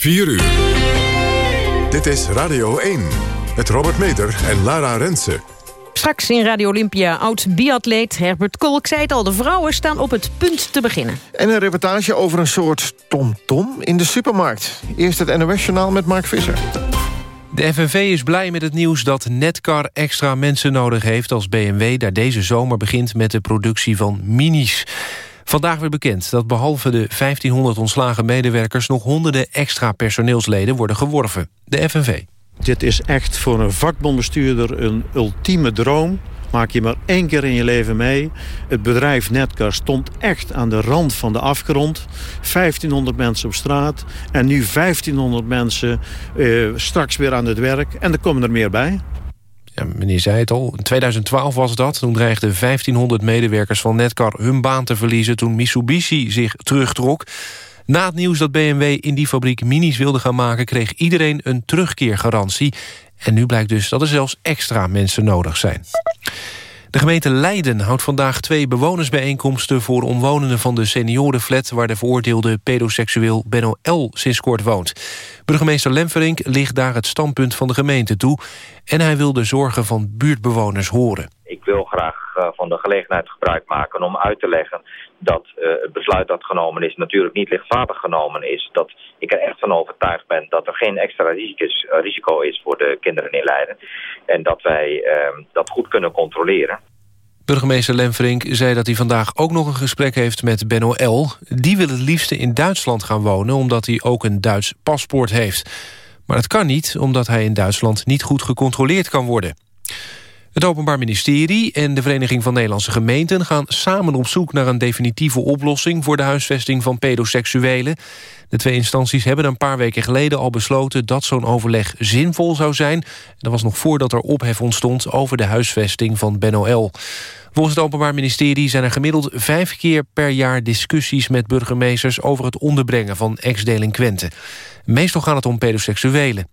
4 uur. Dit is Radio 1 met Robert Meter en Lara Rensen. Straks in Radio Olympia oud-biatleet Herbert Kolk zei het al... de vrouwen staan op het punt te beginnen. En een reportage over een soort tom-tom in de supermarkt. Eerst het NOS-journaal met Mark Visser. De FNV is blij met het nieuws dat Netcar extra mensen nodig heeft... als BMW daar deze zomer begint met de productie van minis. Vandaag werd bekend dat behalve de 1500 ontslagen medewerkers... nog honderden extra personeelsleden worden geworven. De FNV. Dit is echt voor een vakbondbestuurder een ultieme droom. Maak je maar één keer in je leven mee. Het bedrijf Netcar stond echt aan de rand van de afgrond. 1500 mensen op straat. En nu 1500 mensen eh, straks weer aan het werk. En er komen er meer bij. Meneer zei het al, in 2012 was dat. Toen dreigden 1500 medewerkers van Netcar hun baan te verliezen... toen Mitsubishi zich terugtrok. Na het nieuws dat BMW in die fabriek minis wilde gaan maken... kreeg iedereen een terugkeergarantie. En nu blijkt dus dat er zelfs extra mensen nodig zijn. De gemeente Leiden houdt vandaag twee bewonersbijeenkomsten... voor omwonenden van de seniorenflat... waar de veroordeelde pedoseksueel Benno L. sinds kort woont. Burgemeester Lemferink ligt daar het standpunt van de gemeente toe... en hij wil de zorgen van buurtbewoners horen. Ik wil graag eh, van de gelegenheid gebruik maken om uit te leggen dat uh, het besluit dat genomen is natuurlijk niet lichtvaardig genomen is. Dat ik er echt van overtuigd ben dat er geen extra risico is voor de kinderen in Leiden. En dat wij uh, dat goed kunnen controleren. Burgemeester Lemfrink zei dat hij vandaag ook nog een gesprek heeft met Benno L. Die wil het liefste in Duitsland gaan wonen omdat hij ook een Duits paspoort heeft. Maar dat kan niet omdat hij in Duitsland niet goed gecontroleerd kan worden. Het Openbaar Ministerie en de Vereniging van Nederlandse Gemeenten... gaan samen op zoek naar een definitieve oplossing... voor de huisvesting van pedoseksuelen. De twee instanties hebben een paar weken geleden al besloten... dat zo'n overleg zinvol zou zijn. Dat was nog voordat er ophef ontstond over de huisvesting van Ben L. Volgens het Openbaar Ministerie zijn er gemiddeld vijf keer per jaar discussies met burgemeesters over het onderbrengen van ex-delinquenten. Meestal gaat het om pedoseksuelen.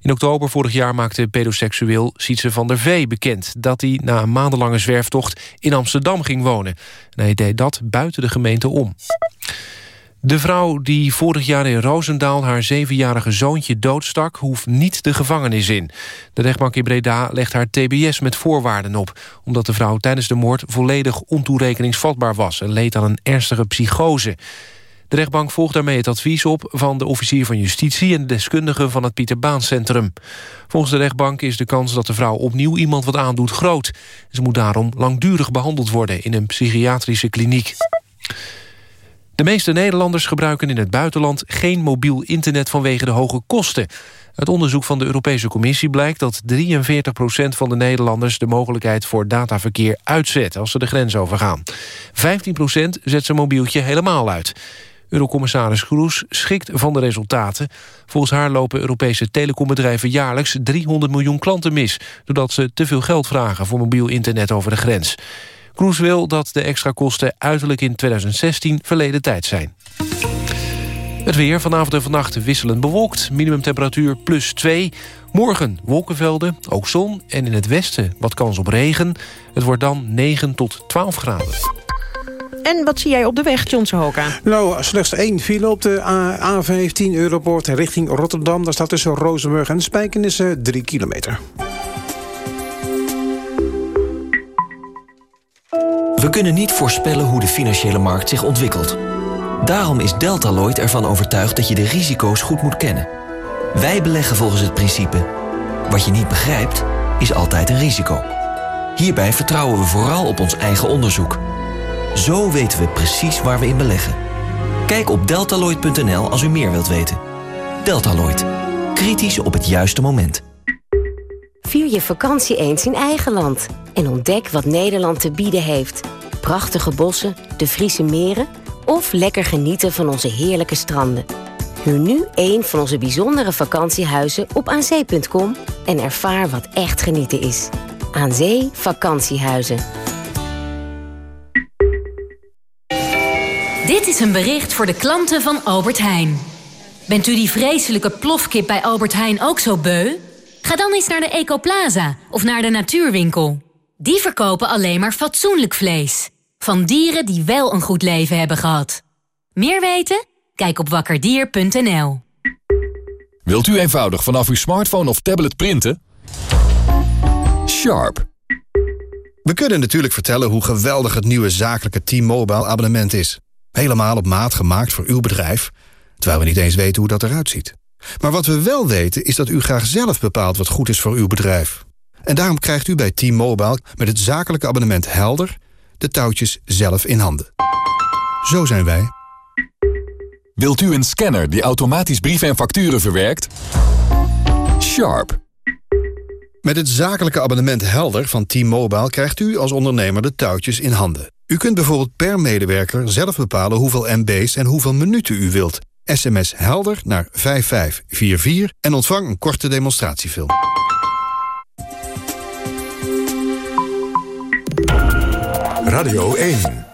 In oktober vorig jaar maakte pedoseksueel Sietse van der Vee bekend... dat hij na een maandenlange zwerftocht in Amsterdam ging wonen. En hij deed dat buiten de gemeente om. De vrouw die vorig jaar in Roosendaal haar zevenjarige zoontje doodstak... hoeft niet de gevangenis in. De rechtbank in Breda legt haar tbs met voorwaarden op... omdat de vrouw tijdens de moord volledig ontoerekeningsvatbaar was... en leed aan een ernstige psychose. De rechtbank volgt daarmee het advies op van de officier van justitie... en de deskundigen van het Pieter Baan Centrum. Volgens de rechtbank is de kans dat de vrouw opnieuw iemand wat aandoet groot. Ze moet daarom langdurig behandeld worden in een psychiatrische kliniek. De meeste Nederlanders gebruiken in het buitenland geen mobiel internet vanwege de hoge kosten. Uit onderzoek van de Europese Commissie blijkt dat 43% van de Nederlanders de mogelijkheid voor dataverkeer uitzet als ze de grens overgaan. 15% zet zijn mobieltje helemaal uit. Eurocommissaris Kroes schikt van de resultaten. Volgens haar lopen Europese telecombedrijven jaarlijks 300 miljoen klanten mis... doordat ze te veel geld vragen voor mobiel internet over de grens. Kroes wil dat de extra kosten uiterlijk in 2016 verleden tijd zijn. Het weer vanavond en vannacht wisselend bewolkt. Minimumtemperatuur plus 2. Morgen wolkenvelden, ook zon en in het westen wat kans op regen. Het wordt dan 9 tot 12 graden. En wat zie jij op de weg, John Hoka? Nou, slechts één file op de A15 Europort richting Rotterdam. Daar staat tussen Rozenburg en Spijkenissen 3 kilometer. We kunnen niet voorspellen hoe de financiële markt zich ontwikkelt. Daarom is Deltaloid ervan overtuigd dat je de risico's goed moet kennen. Wij beleggen volgens het principe... wat je niet begrijpt, is altijd een risico. Hierbij vertrouwen we vooral op ons eigen onderzoek. Zo weten we precies waar we in beleggen. Kijk op deltaloid.nl als u meer wilt weten. Deltaloid. Kritisch op het juiste moment. Vier je vakantie eens in eigen land. En ontdek wat Nederland te bieden heeft. Prachtige bossen, de Friese meren... of lekker genieten van onze heerlijke stranden. Huur nu een van onze bijzondere vakantiehuizen op aanzee.com... en ervaar wat echt genieten is. Aan Zee Vakantiehuizen. Dit is een bericht voor de klanten van Albert Heijn. Bent u die vreselijke plofkip bij Albert Heijn ook zo beu? Ga dan eens naar de Ecoplaza of naar de Natuurwinkel. Die verkopen alleen maar fatsoenlijk vlees. Van dieren die wel een goed leven hebben gehad. Meer weten? Kijk op wakkerdier.nl. Wilt u eenvoudig vanaf uw smartphone of tablet printen? Sharp. We kunnen natuurlijk vertellen hoe geweldig het nieuwe zakelijke T-Mobile abonnement is. Helemaal op maat gemaakt voor uw bedrijf, terwijl we niet eens weten hoe dat eruit ziet. Maar wat we wel weten is dat u graag zelf bepaalt wat goed is voor uw bedrijf. En daarom krijgt u bij T-Mobile met het zakelijke abonnement Helder de touwtjes zelf in handen. Zo zijn wij. Wilt u een scanner die automatisch brieven en facturen verwerkt? Sharp. Met het zakelijke abonnement Helder van T-Mobile krijgt u als ondernemer de touwtjes in handen. U kunt bijvoorbeeld per medewerker zelf bepalen hoeveel MB's en hoeveel minuten u wilt. SMS Helder naar 5544 en ontvang een korte demonstratiefilm. Radio 1.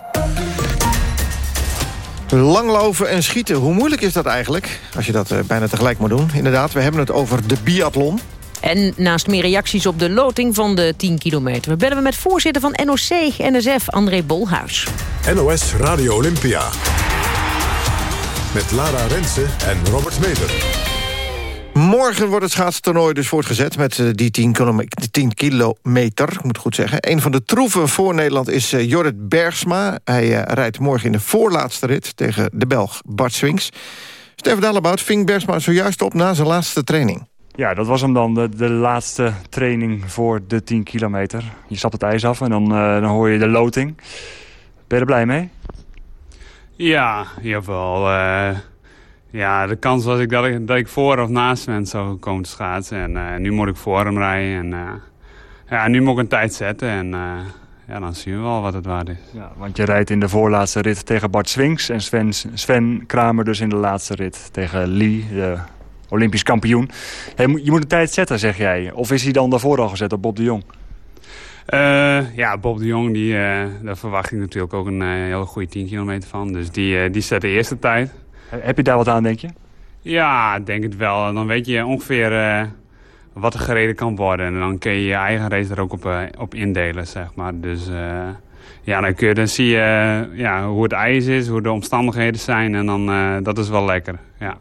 Langlopen en schieten, hoe moeilijk is dat eigenlijk? Als je dat eh, bijna tegelijk moet doen. Inderdaad, we hebben het over de biathlon. En naast meer reacties op de loting van de 10 kilometer... bellen we met voorzitter van NOC-NSF, André Bolhuis. NOS Radio Olympia. Met Lara Rensen en Robert Meder. Morgen wordt het schaatstoernooi dus voortgezet met eh, die 10 kilometer, 10 kilometer, ik moet goed zeggen. Een van de troeven voor Nederland is uh, Jorrit Bergsma. Hij uh, rijdt morgen in de voorlaatste rit tegen de Belg Bart Swings. Steven Dallebout ving Bergsma zojuist op na zijn laatste training. Ja, dat was hem dan, de, de laatste training voor de 10 kilometer. Je stapt het ijs af en dan, dan hoor je de loting. Ben je er blij mee? Ja, in ieder geval... Ja, de kans was ik dat, ik dat ik voor of naast hem zou komen te schaatsen. En uh, nu moet ik voor hem rijden. En uh, ja, nu moet ik een tijd zetten. En uh, ja, dan zien we wel wat het waard is. Ja, want je rijdt in de voorlaatste rit tegen Bart Swings. En Sven, Sven Kramer dus in de laatste rit tegen Lee, de Olympisch kampioen. Je moet een tijd zetten, zeg jij. Of is hij dan daarvoor al gezet op Bob de Jong? ja, Bob de Jong, die, daar verwacht ik natuurlijk ook een hele goede 10 kilometer van. Dus die, die zet de eerste tijd. Heb je daar wat aan, denk je? Ja, denk het wel. Dan weet je ongeveer wat er gereden kan worden. En dan kun je je eigen race er ook op, op indelen, zeg maar. Dus ja, dan, kun je, dan zie je ja, hoe het ijs is, hoe de omstandigheden zijn. En dan, dat is wel lekker, ja.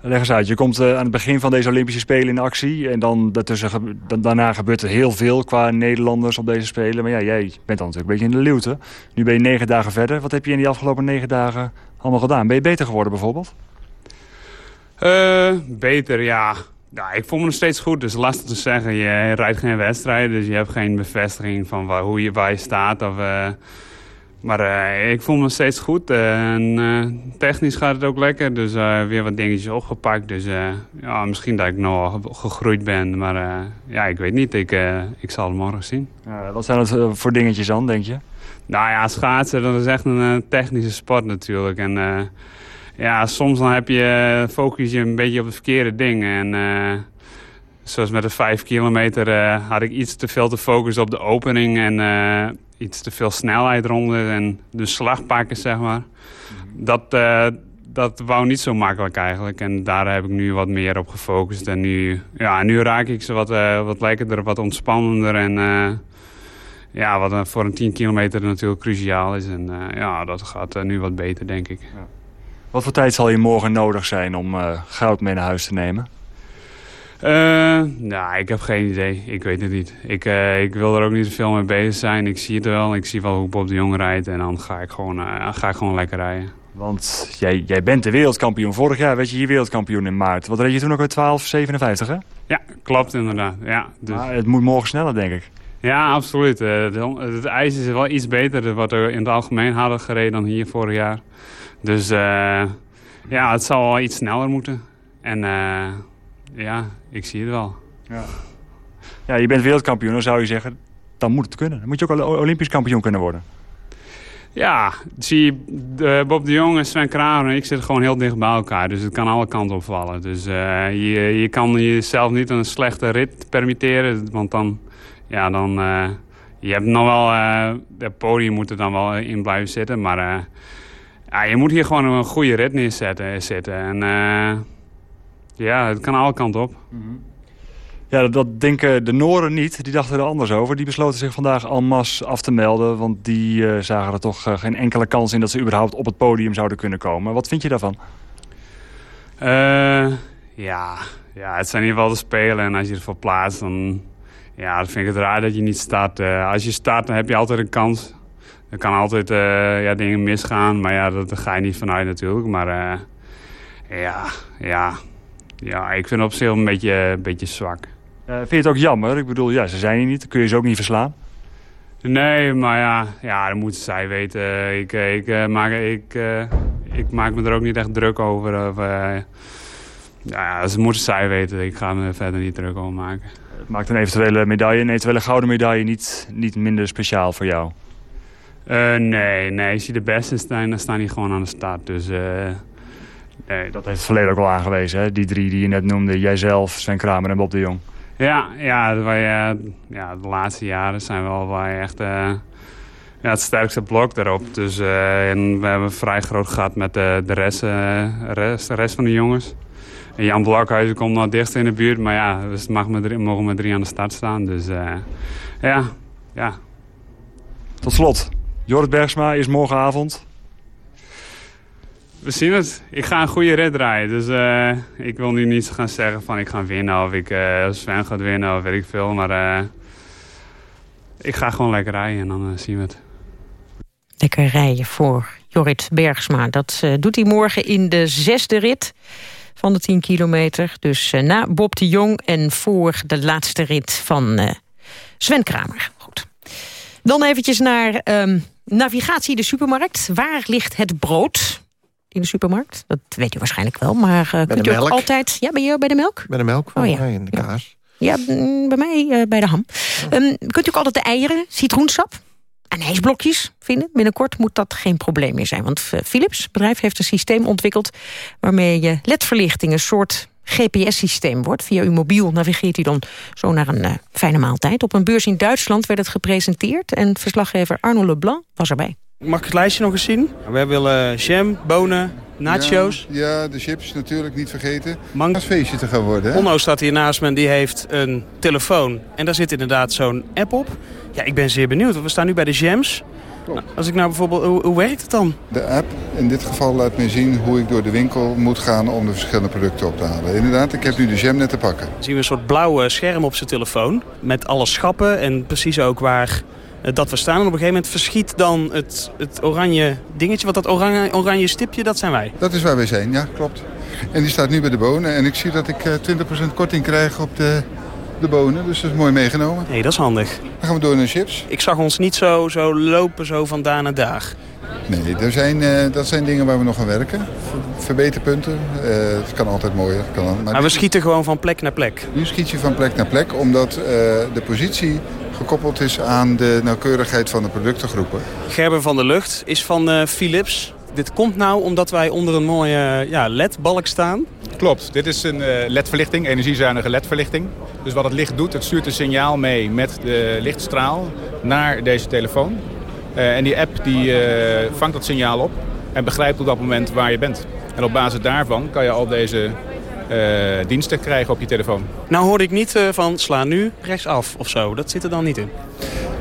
Leg eens uit, je komt aan het begin van deze Olympische Spelen in actie. En dan, daarna gebeurt er heel veel qua Nederlanders op deze Spelen. Maar ja, jij bent dan natuurlijk een beetje in de luwte. Nu ben je negen dagen verder. Wat heb je in die afgelopen negen dagen allemaal gedaan? Ben je beter geworden bijvoorbeeld? Uh, beter, ja. ja. Ik voel me nog steeds goed, dus lastig te zeggen. Je rijdt geen wedstrijden, dus je hebt geen bevestiging van waar, hoe je, waar je staat. Of, uh, maar uh, ik voel me steeds goed. en technisch gaat het ook lekker, dus weer wat dingetjes opgepakt. Dus ja, misschien dat ik nog gegroeid ben, maar ja, ik weet niet. Ik, ik zal het morgen zien. wat zijn het voor dingetjes dan, denk je? Nou ja, schaatsen dat is echt een technische sport natuurlijk. En ja, soms dan heb je, focus je een beetje op het verkeerde ding. En zoals met de 5 kilometer had ik iets te veel te focussen op de opening. En iets te veel snelheid ronden en de slag pakken, zeg maar. Dat, dat wou niet zo makkelijk eigenlijk. En daar heb ik nu wat meer op gefocust. En nu, ja, nu raak ik ze wat, wat lekkerder, wat ontspannender en ja, wat voor een 10 kilometer natuurlijk cruciaal is. En ja, dat gaat nu wat beter, denk ik. Ja. Wat voor tijd zal je morgen nodig zijn om goud mee naar huis te nemen? Nou, ik heb geen idee. Ik weet het niet. Ik, ik wil er ook niet zoveel mee bezig zijn. Ik zie het wel. Ik zie wel hoe Bob de Jong rijdt. En dan ga ik gewoon, ga ik gewoon lekker rijden. Want jij, jij bent de wereldkampioen. Vorig jaar werd je hier wereldkampioen in maart. Wat reed je toen ook weer 12,57 hè? Ja, klopt inderdaad. Ja, dus... Maar het moet morgen sneller, denk ik. Ja, absoluut. Uh, het ijs is wel iets beter dan wat we in het algemeen hadden gereden dan hier vorig jaar. Dus uh, ja, het zal wel iets sneller moeten. En uh, ja, ik zie het wel. Ja. ja, je bent wereldkampioen, dan zou je zeggen, dan moet het kunnen. Dan moet je ook olympisch kampioen kunnen worden. Ja, zie je, Bob de Jong en Sven Kramer en ik zitten gewoon heel dicht bij elkaar. Dus het kan alle kanten opvallen. Dus je, je kan jezelf niet een slechte rit permitteren, want dan ja, dan... Uh, je hebt nog wel... Uh, het podium moet er dan wel in blijven zitten. Maar ja, je moet hier gewoon een goede rit neerzetten. Zitten. En ja, het kan alle kanten op. Mm -hmm. Ja, dat denken de Noren niet. Die dachten er anders over. Die besloten zich vandaag en masse af te melden. Want die uh, zagen er toch uh, geen enkele kans in dat ze überhaupt op het podium zouden kunnen komen. Wat vind je daarvan? Uh, Ja, ja, het zijn in ieder geval de spelen. En als je ervoor plaatst, dan, ja, dan vind ik het raar dat je niet start. Uh, als je start, dan heb je altijd een kans. Er kan altijd ja, dingen misgaan, maar ja, dat, daar ga je niet vanuit natuurlijk. Maar ja, ja, ja, ik vind op zich een beetje, een beetje zwak. vind je het ook jammer? Ik bedoel, ja, ze zijn hier niet, dan kun je ze ook niet verslaan. Nee, maar ja, ja dat moeten zij weten. Ik, ik, maak, ik, ik maak me er ook niet echt druk over. Of, ja, ze moeten zij weten. Ik ga me verder niet druk over maken. Het maakt een eventuele medaille, een eventuele gouden medaille niet, niet minder speciaal voor jou? Nee, nee, als je de beste staan, dan staan die gewoon aan de start. Dus, nee, dat heeft het verleden ook al aangewezen. Hè? Die drie die je net noemde, jijzelf, Sven Kramer en Bob de Jong. Ja, ja, wij, uh, ja de laatste jaren zijn we al wij echt ja, het sterkste blok daarop. Dus en we hebben vrij groot gehad met de, de, rest, rest, de rest van de jongens. En Jan Blokhuizen komt nog dicht in de buurt. Maar ja, dus mag met drie, mogen met drie aan de start staan. Dus uh, ja, ja. Tot slot, Jorrit Bergsma is morgenavond. We zien het. Ik ga een goede rit rijden. Dus uh, ik wil nu niet gaan zeggen van ik ga winnen. Of ik, uh, Sven gaat winnen of weet ik veel. Maar ik ga gewoon lekker rijden en dan zien we het. Lekker rijden voor Jorrit Bergsma. Dat doet hij morgen in de zesde rit van de 10 kilometer. Dus na Bob de Jong en voor de laatste rit van Sven Kramer. Goed. Dan eventjes naar um, navigatie de supermarkt. Waar ligt het brood? In de supermarkt? Dat weet u waarschijnlijk wel, maar uh, kunt u ook altijd... Ja, ben je bij de melk? Bij de melk, oh, ja. in de kaas. Ja, mm, bij mij bij de ham. Um, kunt u ook altijd de eieren, citroensap? ijsblokjes vinden. Binnenkort moet dat geen probleem meer zijn. Want eh, Philips, bedrijf, heeft een systeem ontwikkeld... waarmee je ledverlichting een soort GPS-systeem wordt. Via uw mobiel navigeert u dan zo naar een uh, fijne maaltijd. Op een beurs in Duitsland werd het gepresenteerd... en verslaggever Arno Leblanc was erbij. Mag ik het lijstje nog eens zien? Wij willen jam, bonen, nachos. Ja, ja, de chips natuurlijk niet vergeten. Mang feestje te gaan worden. Hè? Onno staat hier naast me die heeft een telefoon. En daar zit inderdaad zo'n app op. Ja, ik ben zeer benieuwd. We staan nu bij de jams. Nou, als ik nou bijvoorbeeld, hoe, hoe, werkt het dan? De app in dit geval laat me zien hoe ik door de winkel moet gaan om de verschillende producten op te halen. Inderdaad, ik heb nu de jam net te pakken. Dan zien we een soort blauwe scherm op zijn telefoon met alle schappen en precies ook waar dat we staan. En op een gegeven moment verschiet dan het, het oranje dingetje, wat dat oranje, oranje stipje, dat zijn wij. Dat is waar wij zijn, ja, klopt. En die staat nu bij de bonen en ik zie dat ik 20% eh, korting krijg op de de bonen. Dus dat is mooi meegenomen. Nee, dat is handig. Dan gaan we door naar chips. Ik zag ons niet zo, zo lopen zo van daar naar daar. Nee, er zijn, uh, dat zijn dingen waar we nog gaan werken. Verbeterpunten. Uh, het kan altijd mooier. Kan, maar, maar we schieten gewoon van plek naar plek? Nu schiet je van plek naar plek, omdat uh, de positie gekoppeld is aan de nauwkeurigheid van de productengroepen. Gerben van der Lucht is van Philips. Dit komt nou omdat wij onder een mooie ja, LED-balk staan. Klopt, dit is een LED-verlichting, energiezuinige LED-verlichting. Dus wat het licht doet, het stuurt een signaal mee met de lichtstraal naar deze telefoon. Uh, en die app die, uh, vangt dat signaal op en begrijpt op dat moment waar je bent. En op basis daarvan kan je al deze diensten krijgen op je telefoon. Nou hoorde ik niet van sla nu rechtsaf of zo. Dat zit er dan niet in.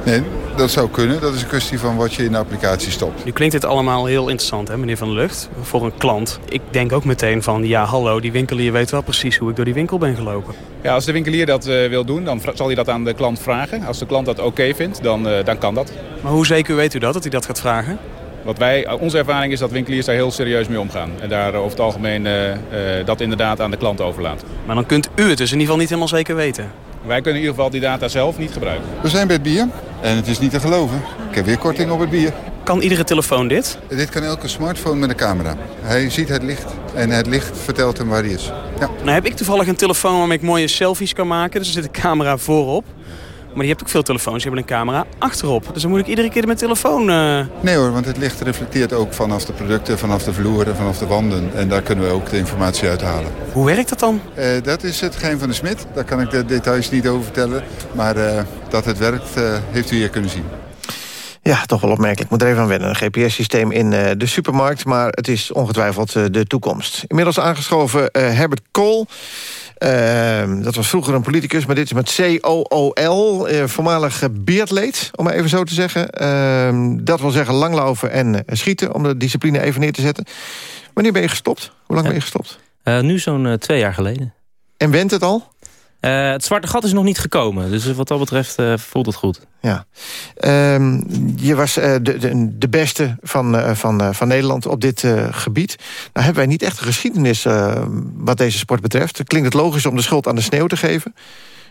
Nee, dat zou kunnen. Dat is een kwestie van wat je in de applicatie stopt. Nu klinkt dit allemaal heel interessant, hè, meneer Van der Lucht, voor een klant. Ik denk ook meteen van, ja hallo, die winkelier weet wel precies hoe ik door die winkel ben gelopen. Ja, als de winkelier dat uh, wil doen, dan zal hij dat aan de klant vragen. Als de klant dat oké vindt, dan, uh, dan kan dat. Maar hoe zeker weet u dat, dat hij dat gaat vragen? Wat wij, onze ervaring is dat winkeliers daar heel serieus mee omgaan. En daar over het algemeen uh, dat inderdaad aan de klant overlaten. Maar dan kunt u het dus in ieder geval niet helemaal zeker weten? Wij kunnen in ieder geval die data zelf niet gebruiken. We zijn bij het bier en het is niet te geloven. Ik heb weer korting op het bier. Kan iedere telefoon dit? Dit kan elke smartphone met een camera. Hij ziet het licht en het licht vertelt hem waar hij is. Ja. Nou heb ik toevallig een telefoon waarmee ik mooie selfies kan maken. Dus er zit een camera voorop. Maar je hebt ook veel telefoons, die hebben een camera achterop. Dus dan moet ik iedere keer mijn telefoon... Uh... Nee hoor, want het licht reflecteert ook vanaf de producten, vanaf de vloeren, vanaf de wanden. En daar kunnen we ook de informatie uithalen. Hoe werkt dat dan? Uh, dat is het geheim van de smid. Daar kan ik de details niet over vertellen. Maar uh, dat het werkt, heeft u hier kunnen zien. Ja, toch wel opmerkelijk. Ik moet er even aan wennen. Een GPS-systeem in uh, de supermarkt, maar het is ongetwijfeld uh, de toekomst. Inmiddels aangeschoven uh, Herbert Kool. Ehm, dat was vroeger een politicus, maar dit is met C-O-O-L. Uh, voormalig beertleed, om maar even zo te zeggen. Ehm, dat wil zeggen langlopen en schieten, om de discipline even neer te zetten. Wanneer ben je gestopt? Hoe lang ben je gestopt? nu zo'n twee jaar geleden. En went het al? Het zwarte gat is nog niet gekomen. Dus wat dat betreft voelt het goed. Ja. Ehm, je was de, de, de, beste van, van, van Nederland op dit gebied. Nou hebben wij niet echt een geschiedenis wat deze sport betreft. Klinkt het logisch om de schuld aan de sneeuw te geven?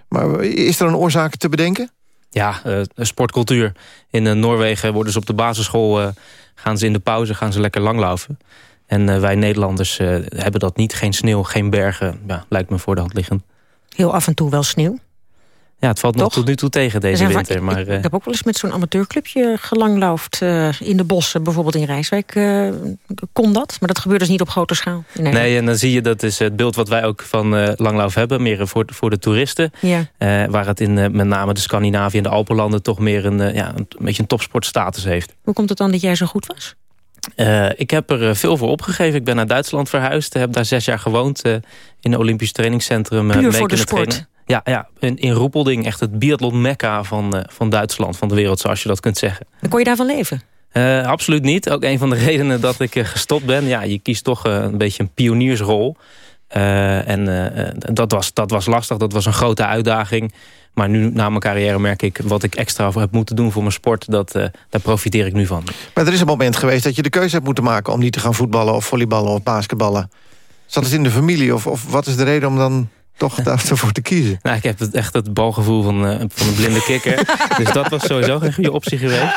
Maar is er een oorzaak te bedenken? Ja, sportcultuur. In Noorwegen worden ze op de basisschool... Gaan ze in de pauze gaan ze lekker langlaufen. En wij Nederlanders hebben dat niet. Geen sneeuw, geen bergen. Ja, lijkt me voor de hand liggend. Heel af en toe wel sneeuw? Ja, het valt nog tot nu toe tegen deze winter. Maar, ik, ik, heb ook wel eens met zo'n amateurclubje gelangloofd uh, in de bossen. Bijvoorbeeld in Rijswijk uh, kon dat. Maar dat gebeurt dus niet op grote schaal. Nee, en dan zie je, dat is het beeld wat wij ook van uh, langlauf hebben. Meer voor, voor de toeristen. Ja. waar het in met name de Scandinavië en de Alpenlanden... toch meer een, ja, een beetje een topsportstatus heeft. Hoe komt het dan dat jij zo goed was? Uh, ik heb er veel voor opgegeven. Ik ben naar Duitsland verhuisd. Heb daar zes jaar gewoond. Uh, in het Olympisch trainingscentrum. Puur voor de sport? Trainen. Ja, ja in, in Roepelding, echt het biathlon mekka van, van Duitsland, van de wereld, zoals je dat kunt zeggen. En kon je daarvan leven? Uh, absoluut niet. Ook een van de redenen dat ik gestopt ben. Ja, je kiest toch een beetje een pioniersrol. en dat, was, dat was lastig, dat was een grote uitdaging. Maar nu na mijn carrière merk ik wat ik extra heb moeten doen voor mijn sport. Dat, daar profiteer ik nu van. Maar er is een moment geweest dat je de keuze hebt moeten maken... om niet te gaan voetballen of volleyballen of basketballen. Zat het in de familie of, of wat is de reden om dan toch daarvoor te kiezen. Nou, ik heb het, echt het balgevoel van, uh, van een blinde kikker. dus dat was sowieso geen goede optie geweest.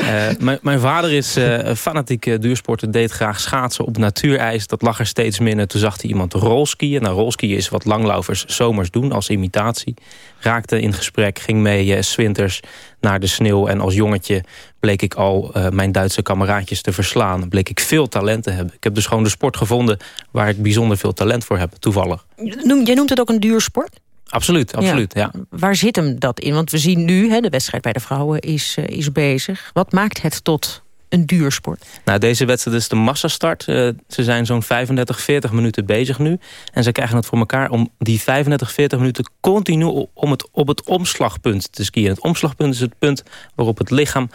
Uh, mijn, vader is uh, fanatiek duursporter, deed graag schaatsen op natuurijs. Dat lag er steeds minder. Toen zag hij iemand rolskiën. Nou, rolskiën is wat langlaufers zomers doen als imitatie. Raakte in gesprek, ging mee uh, swinters naar de sneeuw. En als jongetje bleek ik al mijn Duitse kameraadjes te verslaan. Bleek ik veel talent te hebben. Ik heb dus gewoon de sport gevonden waar ik bijzonder veel talent voor heb, toevallig. Jij noemt het ook een duursport? Absoluut, absoluut, ja. ja. Waar zit hem dat in? Want we zien nu, hè, de wedstrijd bij de vrouwen is, uh, is bezig. Wat maakt het tot een duursport? Nou, deze wedstrijd is de massastart. Uh, ze zijn zo'n 35, 40 minuten bezig nu. En ze krijgen het voor elkaar om die 35, 40 minuten continu om het, op het omslagpunt te skiën. Het omslagpunt is het punt waarop het lichaam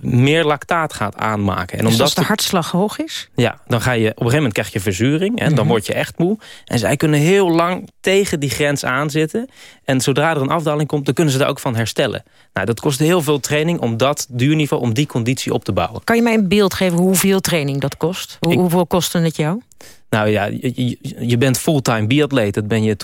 meer lactaat gaat aanmaken. En dus omdat als de hartslag hoog is? Ja, dan ga je, op een gegeven moment krijg je verzuring. En dan mhm. word je echt moe. En zij kunnen heel lang tegen die grens aanzitten. En zodra er een afdaling komt, dan kunnen ze daar ook van herstellen. Nou, dat kost heel veel training om dat duurniveau, om die conditie op te bouwen. Kan je mij een beeld geven hoeveel training dat kost? hoeveel kostte het jou? Nou ja, je, je bent fulltime biatleet, dat ben je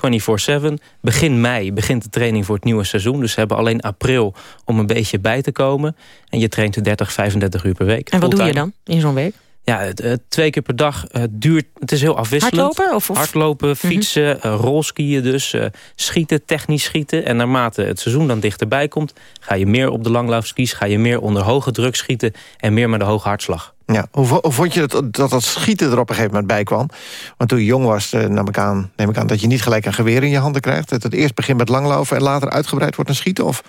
24-7. Begin mei begint de training voor het nieuwe seizoen. Dus we hebben alleen april om een beetje bij te komen. En je traint 30, 35 uur per week. En wat doe je dan in zo'n week? Ja, twee keer per dag duurt. Het is heel afwisselend. Hardlopen? Of, of? Hardlopen, mhm. fietsen, mm rolskiën dus. Uh, schieten, technisch schieten. En naarmate het seizoen dan dichterbij komt... ga je meer op de langlaufskis, ga je meer onder hoge druk schieten... en meer met de hoge hartslag. Ja, hoe, vond je dat, dat dat schieten er op een gegeven moment bij kwam? Want toen je jong was, uh, neem, ik aan, neem ik aan dat je niet gelijk een geweer in je handen krijgt. Dat het eerst begint met langlopen en later uitgebreid wordt naar schieten? Of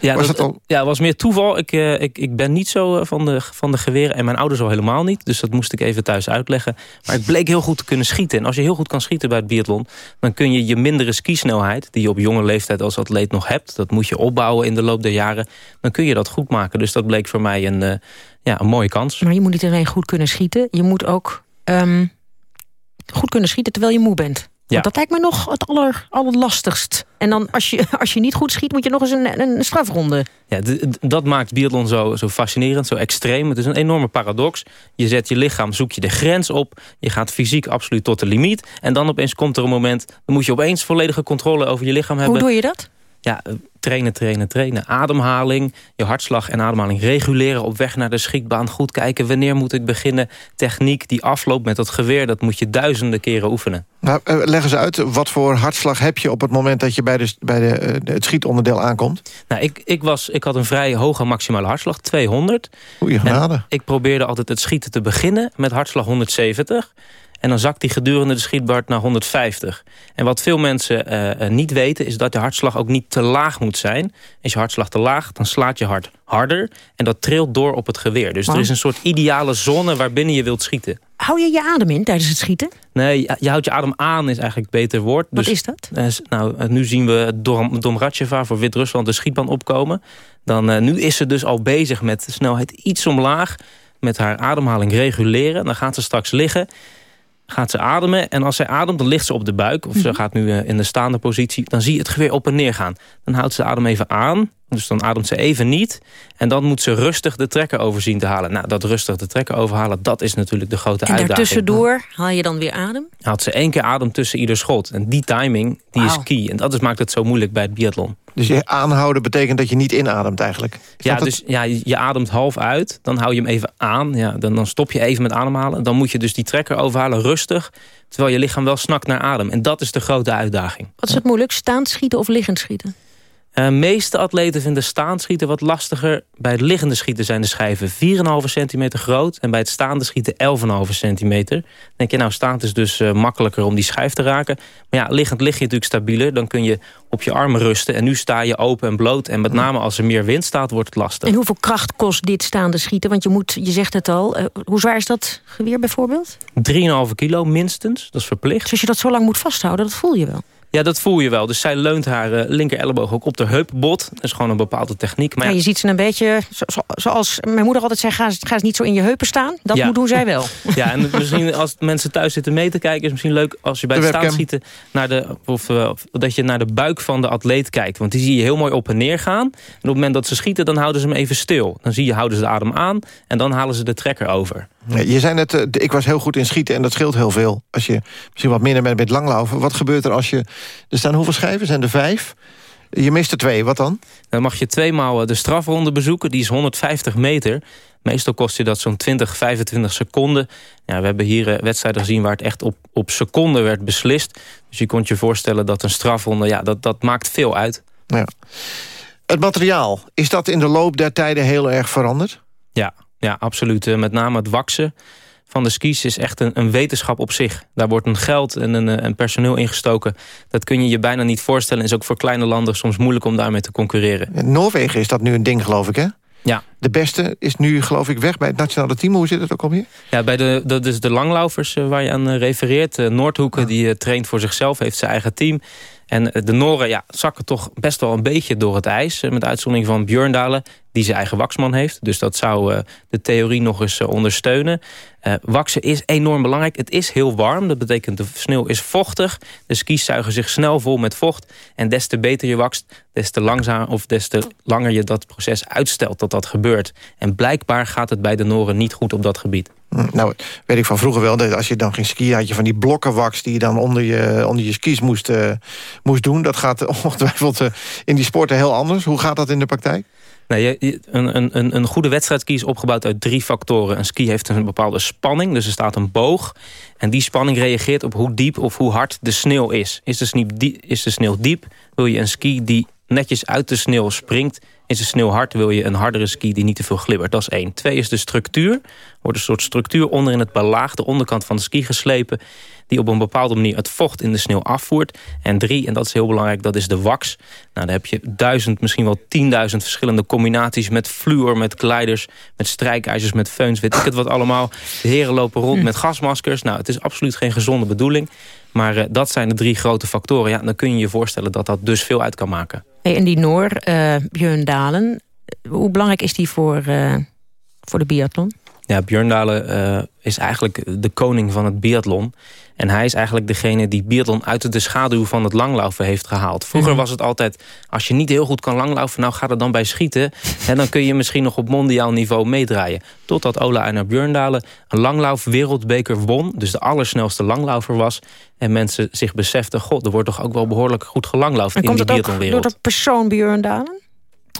ja, was dat, al... ja, was meer toeval. Ik, uh, ik, ik ben niet zo eh, van de, van de geweren en mijn ouders al helemaal niet. Dus dat moest ik even thuis uitleggen. Maar ik bleek heel goed te kunnen schieten. En als je heel goed kan schieten bij het biathlon... dan kun je je mindere skisnelheid, die je op jonge leeftijd als atleet nog hebt... dat moet je opbouwen in de loop der jaren. Dan kun je dat goed maken. Dus dat bleek voor mij een ja, een mooie kans. Maar je moet niet alleen goed kunnen schieten. Je moet ook um, goed kunnen schieten terwijl je moe bent. Ja. dat lijkt me nog het aller, allerlastigst. En dan als je, als je niet goed schiet, moet je nog eens een, een strafronde. Ja, dat maakt biathlon zo, zo fascinerend, zo extreem. Het is een enorme paradox. Je zet je lichaam, zoek je de grens op. Je gaat fysiek absoluut tot de limiet. En dan opeens komt er een moment... dan moet je opeens volledige controle over je lichaam hebben. Hoe doe je dat? Ja, trainen, trainen, trainen. Ademhaling, je hartslag en ademhaling reguleren op weg naar de schietbaan. Goed kijken, wanneer moet ik beginnen? Techniek, die afloopt met dat geweer, dat moet je duizenden keren oefenen. Nou, eh, leg eens uit, wat voor hartslag heb je op het moment dat je bij, de, bij de, eh, het schietonderdeel aankomt? Nou, ik, ik, was, ik had een vrij hoge maximale hartslag, 200. Goeie genade. ik probeerde altijd het schieten te beginnen met hartslag 170. En dan zakt die gedurende de schietbart naar 150. En wat veel mensen uh, niet weten is dat de hartslag ook niet te laag moet zijn. Is je hartslag te laag, dan slaat je hart harder. En dat trilt door op het geweer. Dus er is een soort ideale zone waarbinnen je wilt schieten. Hou je je adem in tijdens het schieten? Nee, je houdt je adem aan is eigenlijk een beter woord. Wat dus, is dat? Uh, nou, nu zien we Dom, Domratjeva voor Wit-Rusland de schietbaan opkomen. Dan, nu is ze dus al bezig met de snelheid iets omlaag. Met haar ademhaling reguleren. Dan gaat ze straks liggen gaat ze ademen. En als zij ademt, dan ligt ze op de buik. Of ze Mhm. gaat nu eh, in de staande positie. Dan zie je het geweer op en neer gaan. Dan houdt ze de adem even aan. Dus dan ademt ze even niet. En dan moet ze rustig de trekker over zien te halen. Nou, dat rustig de trekker overhalen, dat is natuurlijk de grote En uitdaging. daartussendoor haal je dan weer adem? Haalt ze één keer adem tussen ieder schot. En die timing, die is key. En dat is, maakt het zo moeilijk bij het biathlon. Dus je aanhouden betekent dat je niet inademt eigenlijk? Is Ja, dus ja, je je ademt half uit. Dan hou je hem even aan. Ja, dan, dan stop je even met ademhalen. Dan moet je dus die trekker overhalen rustig. Terwijl je lichaam wel snakt naar adem. En dat is de grote uitdaging. Wat is het moeilijk? Staand schieten of liggend schieten? De meeste atleten vinden staand schieten wat lastiger. Bij het liggende schieten zijn de schijven 4,5 centimeter groot. En bij het staande schieten 11,5 centimeter. Dan denk je, nou, staand is dus eh, makkelijker om die schijf te raken. Maar ja, liggend lig je natuurlijk stabieler. Dan kun je op je armen rusten. En nu sta je open en bloot. En met name als er meer wind staat, wordt het lastig. En hoeveel kracht kost dit staande schieten? Want je, moet, je zegt het al, eh, hoe zwaar is dat geweer bijvoorbeeld? 3,5 kilo minstens, dat is verplicht. Dus als je dat zo lang moet vasthouden, dat voel je wel. Ja, dat voel je wel. Dus zij leunt haar eh, linker elleboog ook op de heupbot. Dat is gewoon een bepaalde techniek. Maar Ja, ja, je ziet ze een beetje, zo- zo- zoals mijn moeder altijd zei... ga, eens niet zo in je heupen staan. Dat Ja. moet doen zij wel. Ja, en misschien als mensen thuis zitten mee te kijken... is het misschien leuk als je bij De het webcam. staanschieten... Naar de, of, eh, of dat je naar de buik van de atleet kijkt. Want die zie je heel mooi op en neer gaan. En op het moment dat ze schieten, dan houden ze hem even stil. Dan zie je, houden ze de adem aan... en dan halen ze de trekker over. Je zei net, eh, ik was heel goed in schieten en dat scheelt heel veel. Als je misschien wat minder bent met langlaufen. Wat gebeurt er als je... Er staan hoeveel schijven? Zijn er vijf? Je mist er twee, wat dan? Dan mag je tweemaal eh, de strafronde bezoeken. Die is 150 meter. Meestal kost je dat zo'n 20, 25 seconden. Ja, we hebben hier eh, wedstrijden gezien waar het echt op, op seconden werd beslist. Dus je kunt je voorstellen dat een strafronde... Ja, dat, dat maakt veel uit. Ja. Het materiaal, is dat in de loop der tijden heel erg veranderd? Ja, ja absoluut. Eh, Met name het waksen van de skis is echt een, een wetenschap op zich. Daar wordt een geld en een, eh, een personeel ingestoken. Dat kun je je bijna niet voorstellen. is ook voor kleine landen soms moeilijk om daarmee te concurreren. In Noorwegen is dat nu een ding, geloof ik, hè? Ja. De beste is nu, geloof ik, weg bij het nationale team. Hoe zit het ook alweer? Ja, bij de, de, dus de langlaufers eh, waar je aan eh, refereert. eh, Noordhoeken, die eh, traint voor zichzelf, heeft zijn eigen team. En eh, de Noren ja, zakken toch best wel een beetje door het ijs. eh, Met uitzondering van Björndalen, die zijn eigen waksman heeft. Dus dat zou eh, de theorie nog eens ondersteunen. Eh, waksen is enorm belangrijk. Het is heel warm, dat betekent de sneeuw is vochtig. De skis zuigen zich snel vol met vocht. En des te beter je wakst, des te langzamer of des te langer je dat proces uitstelt dat dat gebeurt. En blijkbaar gaat het bij de Noren niet goed op dat gebied. Hm, Nou, weet ik van vroeger wel. Dat als je dan ging skiën, had je van die blokkenwaks... die je dan onder je, onder je skis moest, eh, moest doen. Dat gaat ongetwijfeld eh, in die sporten heel anders. Hoe gaat dat in de praktijk? Nee, een, een, een- goede wedstrijdski is opgebouwd uit drie factoren. Een ski heeft een bepaalde spanning, dus er staat een boog. En die spanning reageert op hoe diep of hoe hard de sneeuw is. Is de sneeuw, is de sneeuw diep, wil je een ski die netjes uit de sneeuw springt. Is de sneeuw hard, wil je een hardere ski die niet te veel glibbert. Dat is één. Twee is de structuur. Er wordt een soort structuur onder in het belaag, de onderkant van de ski geslepen... die op een bepaalde manier het vocht in de sneeuw afvoert. En drie, en dat is heel belangrijk, dat is de wax. Nou, dan heb je duizend, misschien wel tienduizend verschillende combinaties... met fluor, met glijders, met strijkijzers, met feuns, weet ik het wat allemaal. De heren lopen rond met gasmaskers. Nou, het is absoluut geen gezonde bedoeling. Maar eh, dat zijn de drie grote factoren. Ja, dan kun je je voorstellen dat dat dus veel uit kan maken. Hey, en die Noor, eh Björn Dalen, hoe belangrijk is die voor, eh, voor de biathlon? Ja, Björn Dalen is eigenlijk de koning van het biathlon. En hij is eigenlijk degene die biathlon uit de schaduw van het langlaufen heeft gehaald. Vroeger Mhm. was het altijd, als je niet heel goed kan langlaufen... nou ga er dan bij schieten. En dan kun je misschien nog op mondiaal niveau meedraaien. Totdat Ola Einar Björndalen een langlauf wereldbeker won. Dus de allersnelste langlaufer was. En mensen zich beseften, god, er wordt toch ook wel behoorlijk goed gelanglaufd in komt die het ook door biathlonwereld. de persoon Björn Dalen?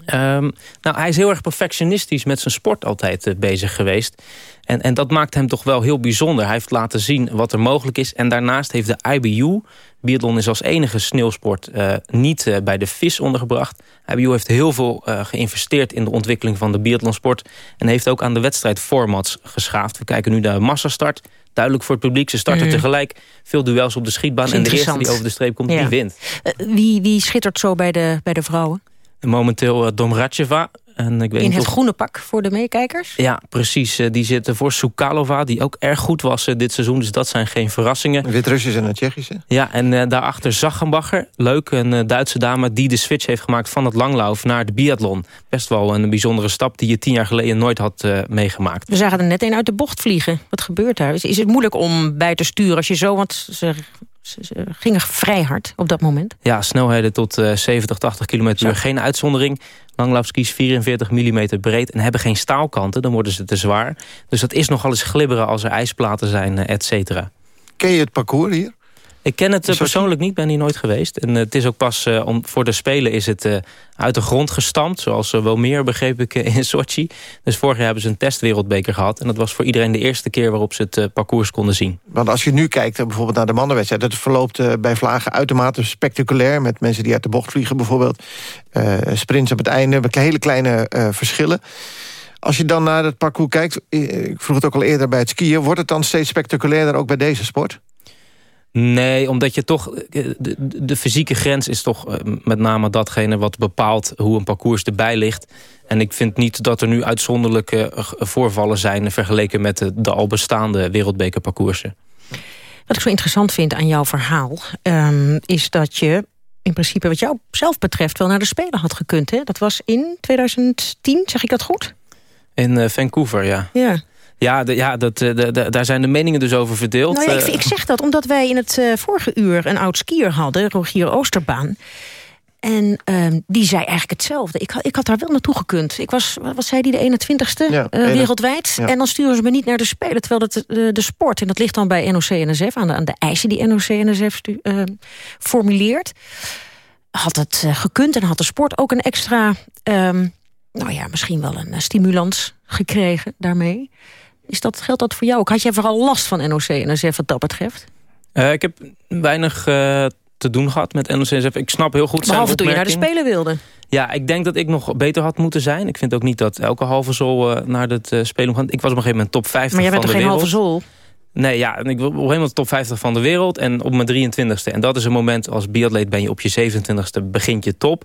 Ehm, nou, hij is heel erg perfectionistisch met zijn sport altijd eh, bezig geweest. En, en dat maakt hem toch wel heel bijzonder. Hij heeft laten zien wat er mogelijk is. En daarnaast heeft de IBU, biathlon is als enige sneeuwsport... eh, niet eh, bij de VIS ondergebracht. IBU heeft heel veel eh, geïnvesteerd in de ontwikkeling van de biathlonsport... en heeft ook aan de wedstrijdformats geschaafd. We kijken nu naar de massastart. Duidelijk voor het publiek, ze starten Mhm. tegelijk. Veel duels op de schietbaan. En de eerste die over de streep komt, Ja. die wint. Wie, wie schittert zo bij de, bij de vrouwen? Momenteel Domracheva. En ik weet In het of- groene pak voor de meekijkers? Ja, precies. Eh, Die zitten voor Sukalova, die ook erg goed was eh, dit seizoen. Dus dat zijn geen verrassingen. Wit-Russisch en een Tsjechische. Ja, en eh, daarachter Zaggenbacher. Leuk, een Duitse dame die de switch heeft gemaakt van het langlauf naar de biathlon. Best wel een bijzondere stap die je tien jaar geleden nooit had eh, meegemaakt. We zagen er net een uit de bocht vliegen. Wat gebeurt daar? Is, is het moeilijk om bij te sturen als je zo... want ze, ze, ze gingen vrij hard op dat moment. Ja, snelheden tot eh 70, 80 km per uur. Geen uitzondering. Langlaufskis 44 mm breed en hebben geen staalkanten. Dan worden ze te zwaar. Dus dat is nogal eens glibberen als er ijsplaten zijn, eh, et cetera. Ken je het parcours hier? Ik ken het eh, persoonlijk niet, ben hier nooit geweest. En eh, het is ook pas, eh, om, voor de Spelen is het uit de grond gestampt. Zoals wel meer, begreep ik, in Sochi. Dus vorig jaar hebben ze een testwereldbeker gehad. En dat was voor iedereen de eerste keer waarop ze het parcours konden zien. Want als je nu kijkt bijvoorbeeld naar de mannenwedstrijd... dat verloopt bij Vlagen uitermate spectaculair... met mensen die uit de bocht vliegen bijvoorbeeld. Sprints op het einde, met hele kleine verschillen. Als je dan naar het parcours kijkt... ik vroeg het ook al eerder bij het skiën... wordt het dan steeds spectaculairder ook bij deze sport? Nee, omdat je toch... eh, De, de, fysieke grens is toch eh, met name datgene wat bepaalt... hoe een parcours erbij ligt. En ik vind niet dat er nu uitzonderlijke eh, voorvallen zijn... vergeleken met de, de al bestaande wereldbekerparcoursen. Wat ik zo interessant vind aan jouw verhaal... ehm, is dat je in principe wat jou zelf betreft... wel naar de Spelen had gekund. Hè? Dat was in 2010, zeg ik dat goed? In Vancouver, ja. Ja. Ja, de, ja dat, eh, de, de- daar zijn de meningen dus over verdeeld. Nou ja, ik, Eh, ik zeg dat omdat wij in het eh, vorige uur een oud skier hadden, Rogier Oosterbaan. En ehm, die zei eigenlijk hetzelfde. Ik, had- ik had daar wel naartoe gekund. Ik was, wat zei die, de 21ste Ja, eh, ene- wereldwijd. ja. En dan sturen ze me niet naar de Spelen. Terwijl het de, de sport, en dat ligt dan bij NOC-NSF... aan de, aan de eisen die NOC-NSF stu- eh, formuleert... had het gekund en had de sport ook een extra... ehm, nou ja, misschien wel een stimulans gekregen daarmee. Is dat, geldt dat voor jou ook? Had jij vooral last van NOC-NSF wat dat betreft? eh, ik heb weinig eh, te doen gehad met NOC-NSF. Ik snap heel goed zijn Behalve toen je naar de. Spelen wilde. Ja, ik denk dat ik nog beter had moeten zijn. Ik vind ook niet dat elke halve zol eh, naar het Spelen gaat. Ik was op een gegeven moment top 50 Maar jij bent van toch de geen wereld. halve zol? Nee, ja, en ik wil op een gegeven moment top 50 van de wereld. En op mijn 23ste. En dat is een moment als biatleet ben je op je 27ste begint je top.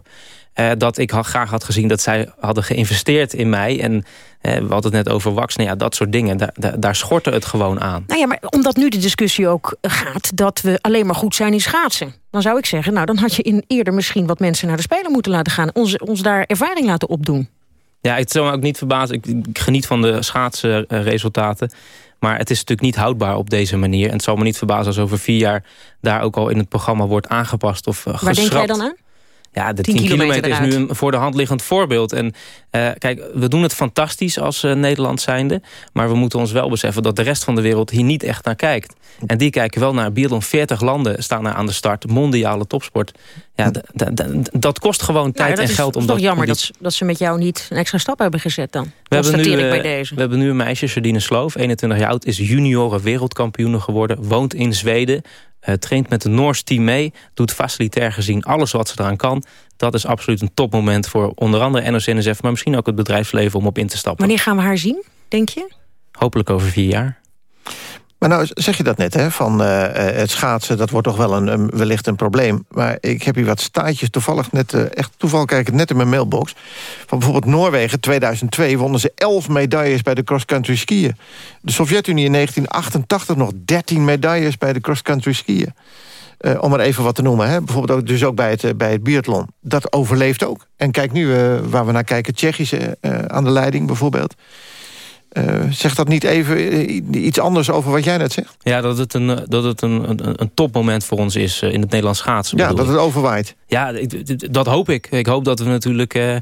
Eh, dat ik ha- graag had gezien dat zij hadden geïnvesteerd in mij. En eh, we hadden het net over wax. Nou ja, dat soort dingen. Daar, daar, daar schortte het gewoon aan. Nou ja, maar omdat nu de discussie ook gaat... dat we alleen maar goed zijn in schaatsen... dan zou ik zeggen, nou, dan had je in eerder misschien... wat mensen naar de Spelen moeten laten gaan. Ons, ons daar ervaring laten opdoen. Ja, het zou me ook niet verbazen. Ik, ik geniet van de schaatsresultaten. Maar het is natuurlijk niet houdbaar op deze manier. En het zal me niet verbazen als over vier jaar... daar ook al in het programma wordt aangepast of uh, Waar denk jij dan aan? Ja, de 10 10, kilometer kilometer, is nu een voor de hand liggend voorbeeld. En uh, kijk, we doen het fantastisch als uh, Nederland zijnde. Maar we moeten ons wel beseffen dat de rest van de wereld hier niet echt naar kijkt. En die kijken wel naar biathlon. 40 landen staan er aan de start. Mondiale topsport. Ja, dat kost gewoon tijd nou, en geld. Het is toch jammer dat, dat ze met jou niet een extra stap hebben gezet dan. We hebben, nu, bij deze. we hebben nu een meisje, Jardine Sloof, 21 jaar oud... is junioren wereldkampioene geworden, woont in Zweden... Uh, traint met het Noors team mee, doet facilitair gezien alles wat ze eraan kan. Dat is absoluut een topmoment voor onder andere NOC-NSF... maar misschien ook het bedrijfsleven om op in te stappen. Wanneer gaan we haar zien, denk je? Hopelijk over vier jaar. Maar nou zeg je dat net, hè, van uh, het schaatsen, dat wordt toch wel een, wellicht een probleem. Maar ik heb hier wat staatjes toevallig net, uh, echt toevallig kijk ik net in mijn mailbox. Van bijvoorbeeld Noorwegen 2002 wonnen ze 11 medailles bij de cross-country skiën. De Sovjet-Unie in 1988 nog 13 medailles bij de cross-country skiën. Om er even wat te noemen. Hè. Bijvoorbeeld ook, dus ook bij het, bij het biathlon. Dat overleeft ook. En kijk nu waar we naar kijken. Tsjechische aan de leiding bijvoorbeeld. Uh, zegt dat niet even iets anders over wat jij net zegt? Ja, dat het een, dat het een, een, een topmoment voor ons is in het Nederlands schaatsen. Ja, dat het overwaait. Ja, ik, dat hoop ik. Ik hoop dat we natuurlijk uh,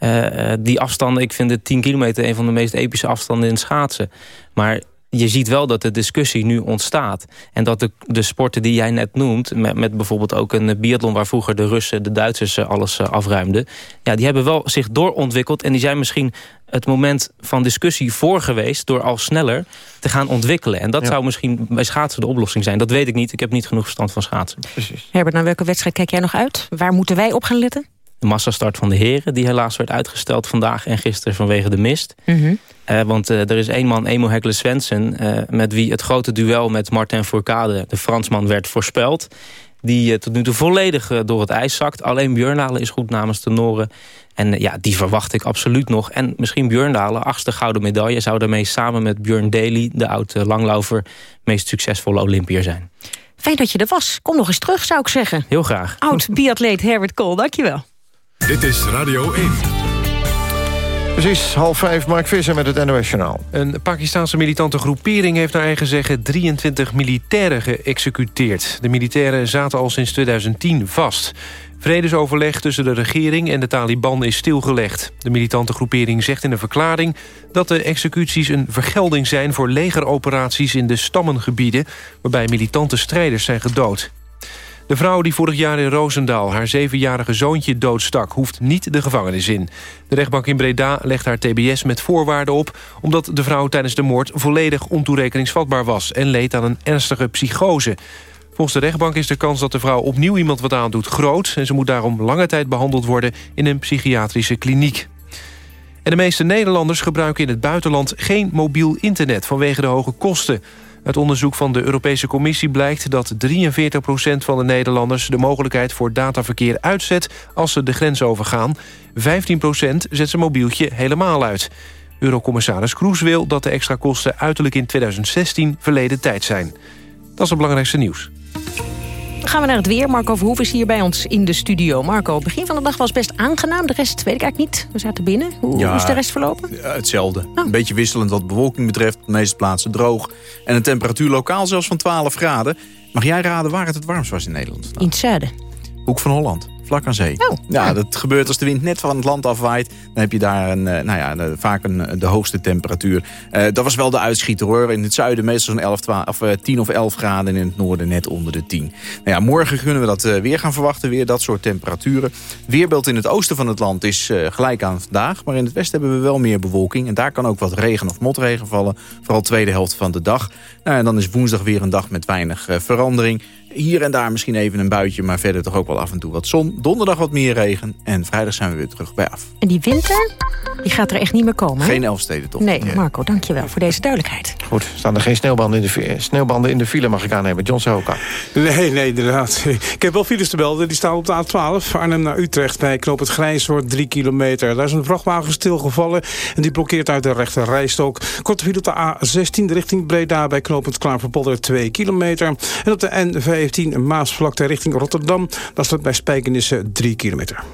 uh, die afstanden... Ik vind de 10 kilometer een van de meest epische afstanden in het schaatsen. Maar je ziet wel dat de discussie nu ontstaat. En dat de, de sporten die jij net noemt... Met, met bijvoorbeeld ook een biathlon... waar vroeger de Russen, de Duitsers alles afruimden... Ja, die hebben wel zich doorontwikkeld... en die zijn misschien het moment van discussie voor geweest... door al sneller te gaan ontwikkelen. En dat ja. zou misschien bij schaatsen de oplossing zijn. Dat weet ik niet. Ik heb niet genoeg verstand van schaatsen. Precies. Herbert, naar welke wedstrijd kijk jij nog uit? Waar moeten wij op gaan letten? De massastart van de heren, die helaas werd uitgesteld vandaag en gisteren vanwege de mist. Mm -hmm. uh, want uh, er is één man, Emo Hekle Svensson, uh, met wie het grote duel met Martin Fourcade, de Fransman, werd voorspeld. Die tot nu toe volledig door het ijs zakt. Alleen Björndalen is goed namens de Noren. En ja, die verwacht ik absoluut nog. En misschien Björndalen, achtste gouden medaille... zou daarmee samen met Björn Daly, de oude langlaufer... meest succesvolle Olympiër zijn. Fijn dat je er was. Kom nog eens terug, zou ik zeggen. Heel graag. Oud-biatleet Herbert Kool, dankjewel. Dit is Radio 1. Precies, half vijf, Mark Visser met het NOS Journaal. Een Pakistanse militante groepering heeft naar eigen zeggen 23 militairen geëxecuteerd. De militairen zaten al sinds 2010 vast. Vredesoverleg tussen de regering en de Taliban is stilgelegd. De militante groepering zegt in een verklaring... dat de executies een vergelding zijn voor legeroperaties in de stammengebieden... waarbij militante strijders zijn gedood. De vrouw die vorig jaar in Roosendaal haar zevenjarige zoontje doodstak... hoeft niet de gevangenis in. De rechtbank in Breda legt haar tbs met voorwaarden op... omdat de vrouw tijdens de moord volledig ontoerekeningsvatbaar was... en leed aan een ernstige psychose. Volgens de rechtbank is de kans dat de vrouw opnieuw iemand wat aandoet groot... en ze moet daarom lange tijd behandeld worden in een psychiatrische kliniek. En de meeste Nederlanders gebruiken in het buitenland geen mobiel internet... vanwege de hoge kosten... Uit onderzoek van de Europese Commissie blijkt dat 43% van de Nederlanders... de mogelijkheid voor dataverkeer uitzet als ze de grens overgaan. 15% zet zijn mobieltje helemaal uit. Eurocommissaris Kroes wil dat de extra kosten uiterlijk in 2016 verleden tijd zijn. Dat is het belangrijkste nieuws. Dan gaan we naar het weer. Marco Verhoef is hier bij ons in de studio. Marco, het begin van de dag was best aangenaam. De rest weet ik eigenlijk niet. We zaten binnen. Hoe, hoe is de rest verlopen? Hetzelfde. Een beetje wisselend wat bewolking betreft. De meeste plaatsen droog. En een temperatuur lokaal zelfs van 12 graden. Mag jij raden waar het het warmst was in Nederland? In het zuiden. Hoek van Holland vlak aan zee. Oh, ja, dat gebeurt als de wind net van het land afwaait. Dan heb je daar een, eh, nou ja, vaak een, de hoogste temperatuur. Uh, dat was wel de uitschieter hoor. In het zuiden meestal zo'n 11, 12, of, 10 of 11 graden. En in het noorden net onder de 10. Nou ja, morgen kunnen we dat uh, weer gaan verwachten. Weer dat soort temperaturen. Weerbeeld in het oosten van het land is gelijk aan vandaag. Maar in het westen hebben we wel meer bewolking. En daar kan ook wat regen of motregen vallen. Vooral tweede helft van de dag. Nou, en dan is woensdag weer een dag met weinig verandering. Hier en daar misschien even een buitje, maar verder toch ook wel af en toe wat zon. Donderdag wat meer regen en vrijdag zijn we weer terug bij af. En die winter, die gaat er echt niet meer komen, Geen Elfsteden toch? Nee, Marco, dankjewel voor deze duidelijkheid. Goed, staan er geen sneeuwbanden in de, sneeuwbanden in de file, mag ik aannemen. John Sohoka. Nee, nee, inderdaad. Ik heb wel files te belden. Die staan op de A12, Arnhem naar Utrecht... bij Knoop het Grijshoort, 3 kilometer. Daar is een vrachtwagen stilgevallen en die blokkeert uit de rechte rijstok. Korte file op de A16 richting Breda bij knooppunt Klaverpolder, 2 kilometer. En op de N15 Maasvlakte richting Rotterdam. Dat staat bij Spijkenissen 3 kilometer.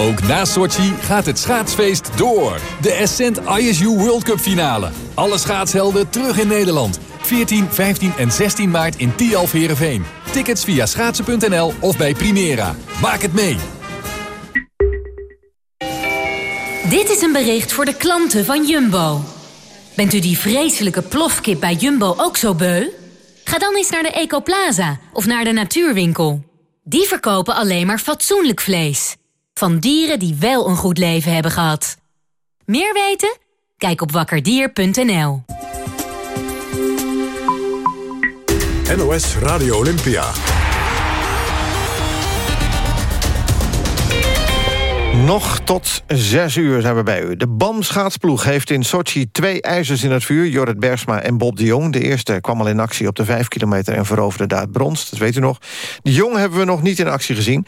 Ook na Sochi gaat het schaatsfeest door. De Ascent ISU World Cup finale. Alle schaatshelden terug in Nederland. 14, 15 en 16 maart in Tialf Heerenveen. Tickets via schaatsen.nl of bij Primera. Maak het mee! Dit is een bericht voor de klanten van Jumbo. Bent u die vreselijke plofkip bij Jumbo ook zo beu? Ga dan eens naar de Ecoplaza of naar de Natuurwinkel. Die verkopen alleen maar fatsoenlijk vlees. Van dieren die wel een goed leven hebben gehad. Meer weten? Kijk op wakkerdier.nl. NOS Radio Olympia. Nog tot zes uur zijn we bij u. De BAM schaatsploeg heeft in Sochi twee ijzers in het vuur. Jorrit Bergsma en Bob de Jong. De eerste kwam al in actie op de vijf kilometer... en veroverde daar het brons, dat weet u nog. De Jong hebben we nog niet in actie gezien.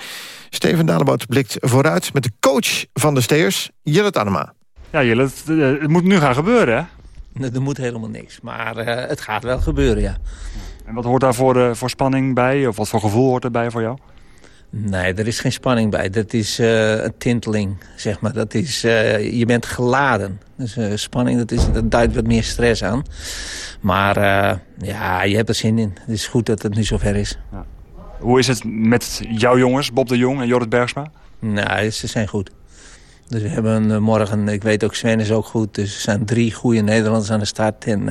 Steven Dalebout blikt vooruit met de coach van de steers, Jillet Anema. Ja, Jillet, het, het moet nu gaan gebeuren, hè? Er moet helemaal niks, maar uh, het gaat wel gebeuren, ja. En wat hoort daar voor, uh, voor spanning bij? Of wat voor gevoel hoort erbij voor jou? Nee, er is geen spanning bij. Dat is uh, een tinteling, zeg maar. Dat is, uh, je bent geladen. Dus uh, spanning, dat, is, dat duidt wat meer stress aan. Maar ja, je hebt er zin in. Het is goed dat het nu zover is. Ja. Hoe is het met jouw jongens, Bob de Jong en Jorrit Bergsma? Nee, ze zijn goed. Dus we hebben morgen, ik weet ook Sven is ook goed. Dus er zijn drie goede Nederlanders aan de start. En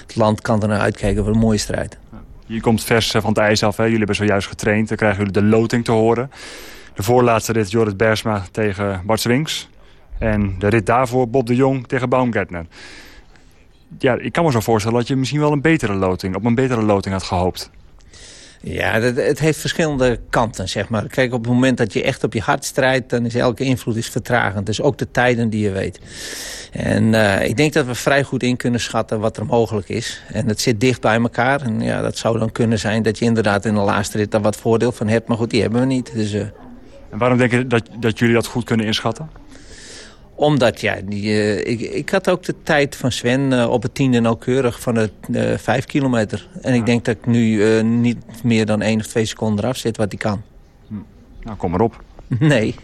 het land kan er naar uitkijken voor een mooie strijd. Je komt vers van het ijs af. Hè? Jullie hebben zojuist getraind. Dan krijgen jullie de loting te horen. De voorlaatste rit Jorrit Bersma tegen Bart Swings. En de rit daarvoor Bob de Jong tegen Baumgartner. Ja, ik kan me zo voorstellen dat je misschien wel een betere loting, op een betere loting had gehoopt. Ja, het, heeft verschillende kanten, zeg maar. Kijk, op het moment dat je echt op je hart strijdt... dan is elke invloed is vertragend. Dus ook de tijden die je weet. En uh, ik denk dat we vrij goed in kunnen schatten wat er mogelijk is. En het zit dicht bij elkaar. En ja, dat zou dan kunnen zijn dat je inderdaad in de laatste rit... daar wat voordeel van hebt. Maar goed, die hebben we niet. Dus, uh... En waarom denk je dat, dat jullie dat goed kunnen inschatten? Omdat, ja, die, uh, ik, ik had ook de tijd van Sven uh, op het tiende nauwkeurig van de uh, vijf kilometer. En ja. ik denk dat ik nu niet meer dan één of twee seconden eraf zit wat hij kan. Hm. Nou, kom maar op. Nee.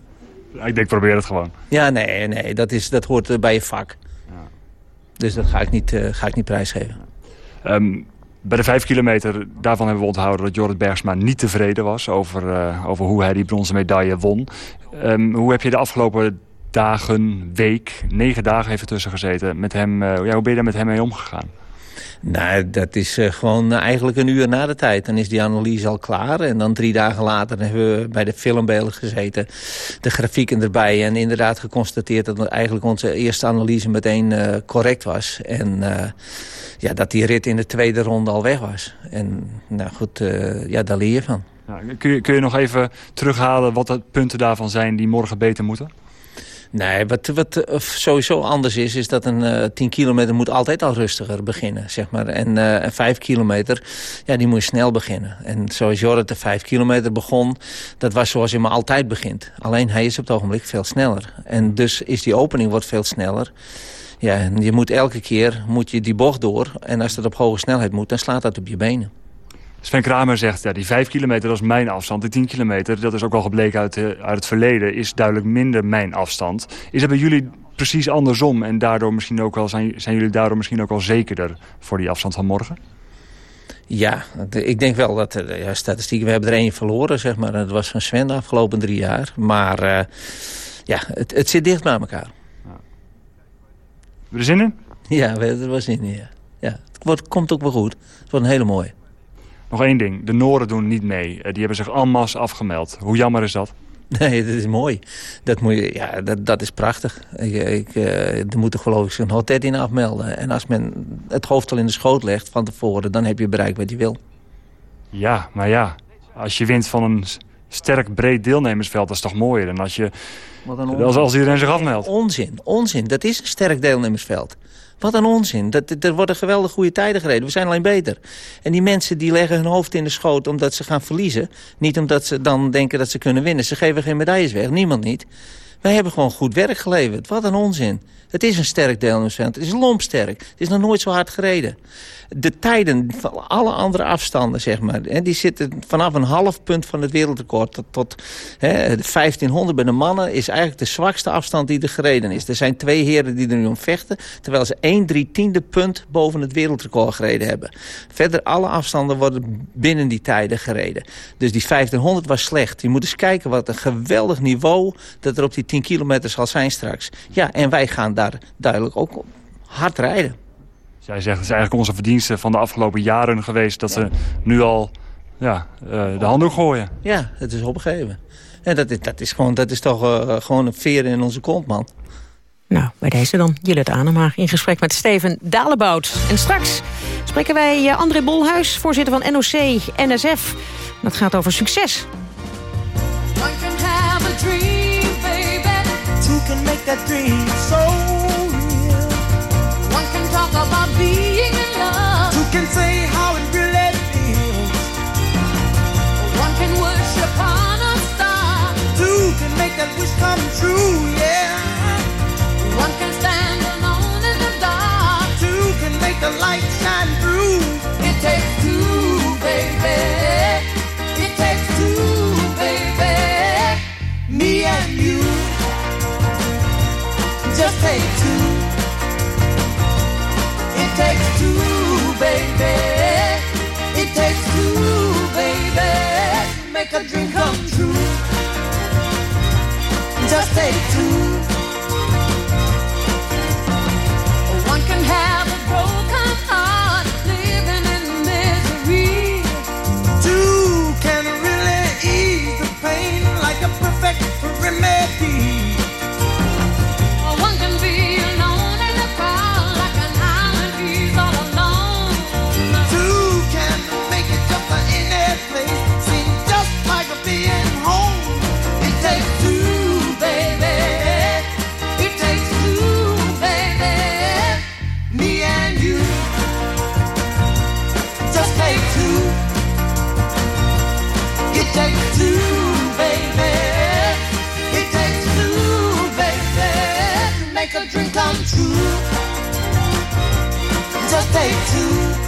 ik denk, probeer het gewoon. Ja, nee, nee dat, is, dat hoort bij je vak. Ja. Dus dat ga ik niet, ga ik niet prijsgeven. Um, bij de vijf kilometer, daarvan hebben we onthouden dat Jorrit Bergsma niet tevreden was over, over hoe hij die bronzen medaille won. Um, hoe heb je de afgelopen dagen, week, negen dagen heeft tussen gezeten. Met hem, uh, ja, hoe ben je daar met hem mee omgegaan? Nou, dat is uh, gewoon uh, eigenlijk een uur na de tijd. Dan is die analyse al klaar. En dan drie dagen later hebben we bij de filmbeelden gezeten. De grafieken erbij. En inderdaad geconstateerd dat eigenlijk onze eerste analyse meteen uh, correct was. En ja, dat die rit in de tweede ronde al weg was. En nou goed, ja, daar leer je van. Ja, kun, je, kun je nog even terughalen wat de punten daarvan zijn die morgen beter moeten? Nee, wat, wat sowieso anders is, is dat een uh, 10 kilometer moet altijd al rustiger beginnen, zeg maar. En uh, een 5 kilometer, ja, die moet je snel beginnen. En zoals Jorrit de 5 kilometer begon, dat was zoals hij maar altijd begint. Alleen hij is op het ogenblik veel sneller. En dus is die opening wordt veel sneller. Ja, en je moet elke keer moet je die bocht door. En als dat op hoge snelheid moet, dan slaat dat op je benen. Sven Kramer zegt, ja, die 5 kilometer dat is mijn afstand. Die 10 kilometer, dat is ook al gebleken uit, uit het verleden... is duidelijk minder mijn afstand. Is het bij jullie precies andersom? En daardoor misschien ook wel, zijn, zijn jullie daardoor misschien ook wel zekerder... voor die afstand van morgen? Ja, ik denk wel dat er ja, statistieken... We hebben er één verloren, zeg maar. Dat was van Sven de afgelopen drie jaar. Maar uh, ja, het, het zit dicht bij elkaar. Ja. Je er zin in? Ja, we hebben er wel zin in, ja. ja het wordt, komt ook wel goed. Het wordt een hele mooie. Nog één ding, de Noren doen niet mee. Die hebben zich en masse afgemeld. Hoe jammer is dat? Nee, dat is mooi. Dat, moet je, ja, dat, dat is prachtig. Ik, ik, uh, er moeten geloof ik zo'n hotel in afmelden. En als men het hoofd al in de schoot legt van tevoren... dan heb je bereikt wat je wil. Ja, maar ja. Als je wint van een sterk breed deelnemersveld... dat is toch mooier dan als, je, als, als iedereen zich afmeldt. Onzin, onzin. Dat is een sterk deelnemersveld. Wat een onzin. Dat, er worden geweldig goede tijden gereden. We zijn alleen beter. En die mensen die leggen hun hoofd in de schoot omdat ze gaan verliezen. Niet omdat ze dan denken dat ze kunnen winnen. Ze geven geen medailles weg. Niemand niet. Wij hebben gewoon goed werk geleverd. Wat een onzin. Het is een sterk deelnemersveld. Het is lompsterk. Het is nog nooit zo hard gereden. De tijden van alle andere afstanden, zeg maar... Die zitten vanaf een half punt van het wereldrecord... tot, tot hè, 1500 bij de mannen is eigenlijk de zwakste afstand die er gereden is. Er zijn twee heren die er nu om vechten... terwijl ze 1 3 tiende punt boven het wereldrecord gereden hebben. Verder, alle afstanden worden binnen die tijden gereden. Dus die 1500 was slecht. Je moet eens kijken wat een geweldig niveau... dat er op die 10 kilometer zal zijn straks. Ja, en wij gaan daar duidelijk ook hard rijden. Zij zegt, het is eigenlijk onze verdienste van de afgelopen jaren geweest... dat ze nu al ja, uh, de handdoek gooien. Ja, het is opgegeven. En dat is, dat is, gewoon, dat is toch uh, gewoon een veer in onze kont, man. Nou, bij deze dan Jillet Anema in gesprek met Steven Dalebout. En straks spreken wij André Bolhuis, voorzitter van NOC-NSF. Dat gaat over succes. Can make that dream so real. One can talk about being in love. Two can say how it really feels. One can worship on a star. Two can make that wish come true, yeah. One can stand alone in the dark. Two can make the light shine two. It takes two, baby. It takes two, baby. Make a dream come true. Just take two. One can have a broken heart, living in misery. Two can really ease the pain like a perfect remedy. Two. Just take two.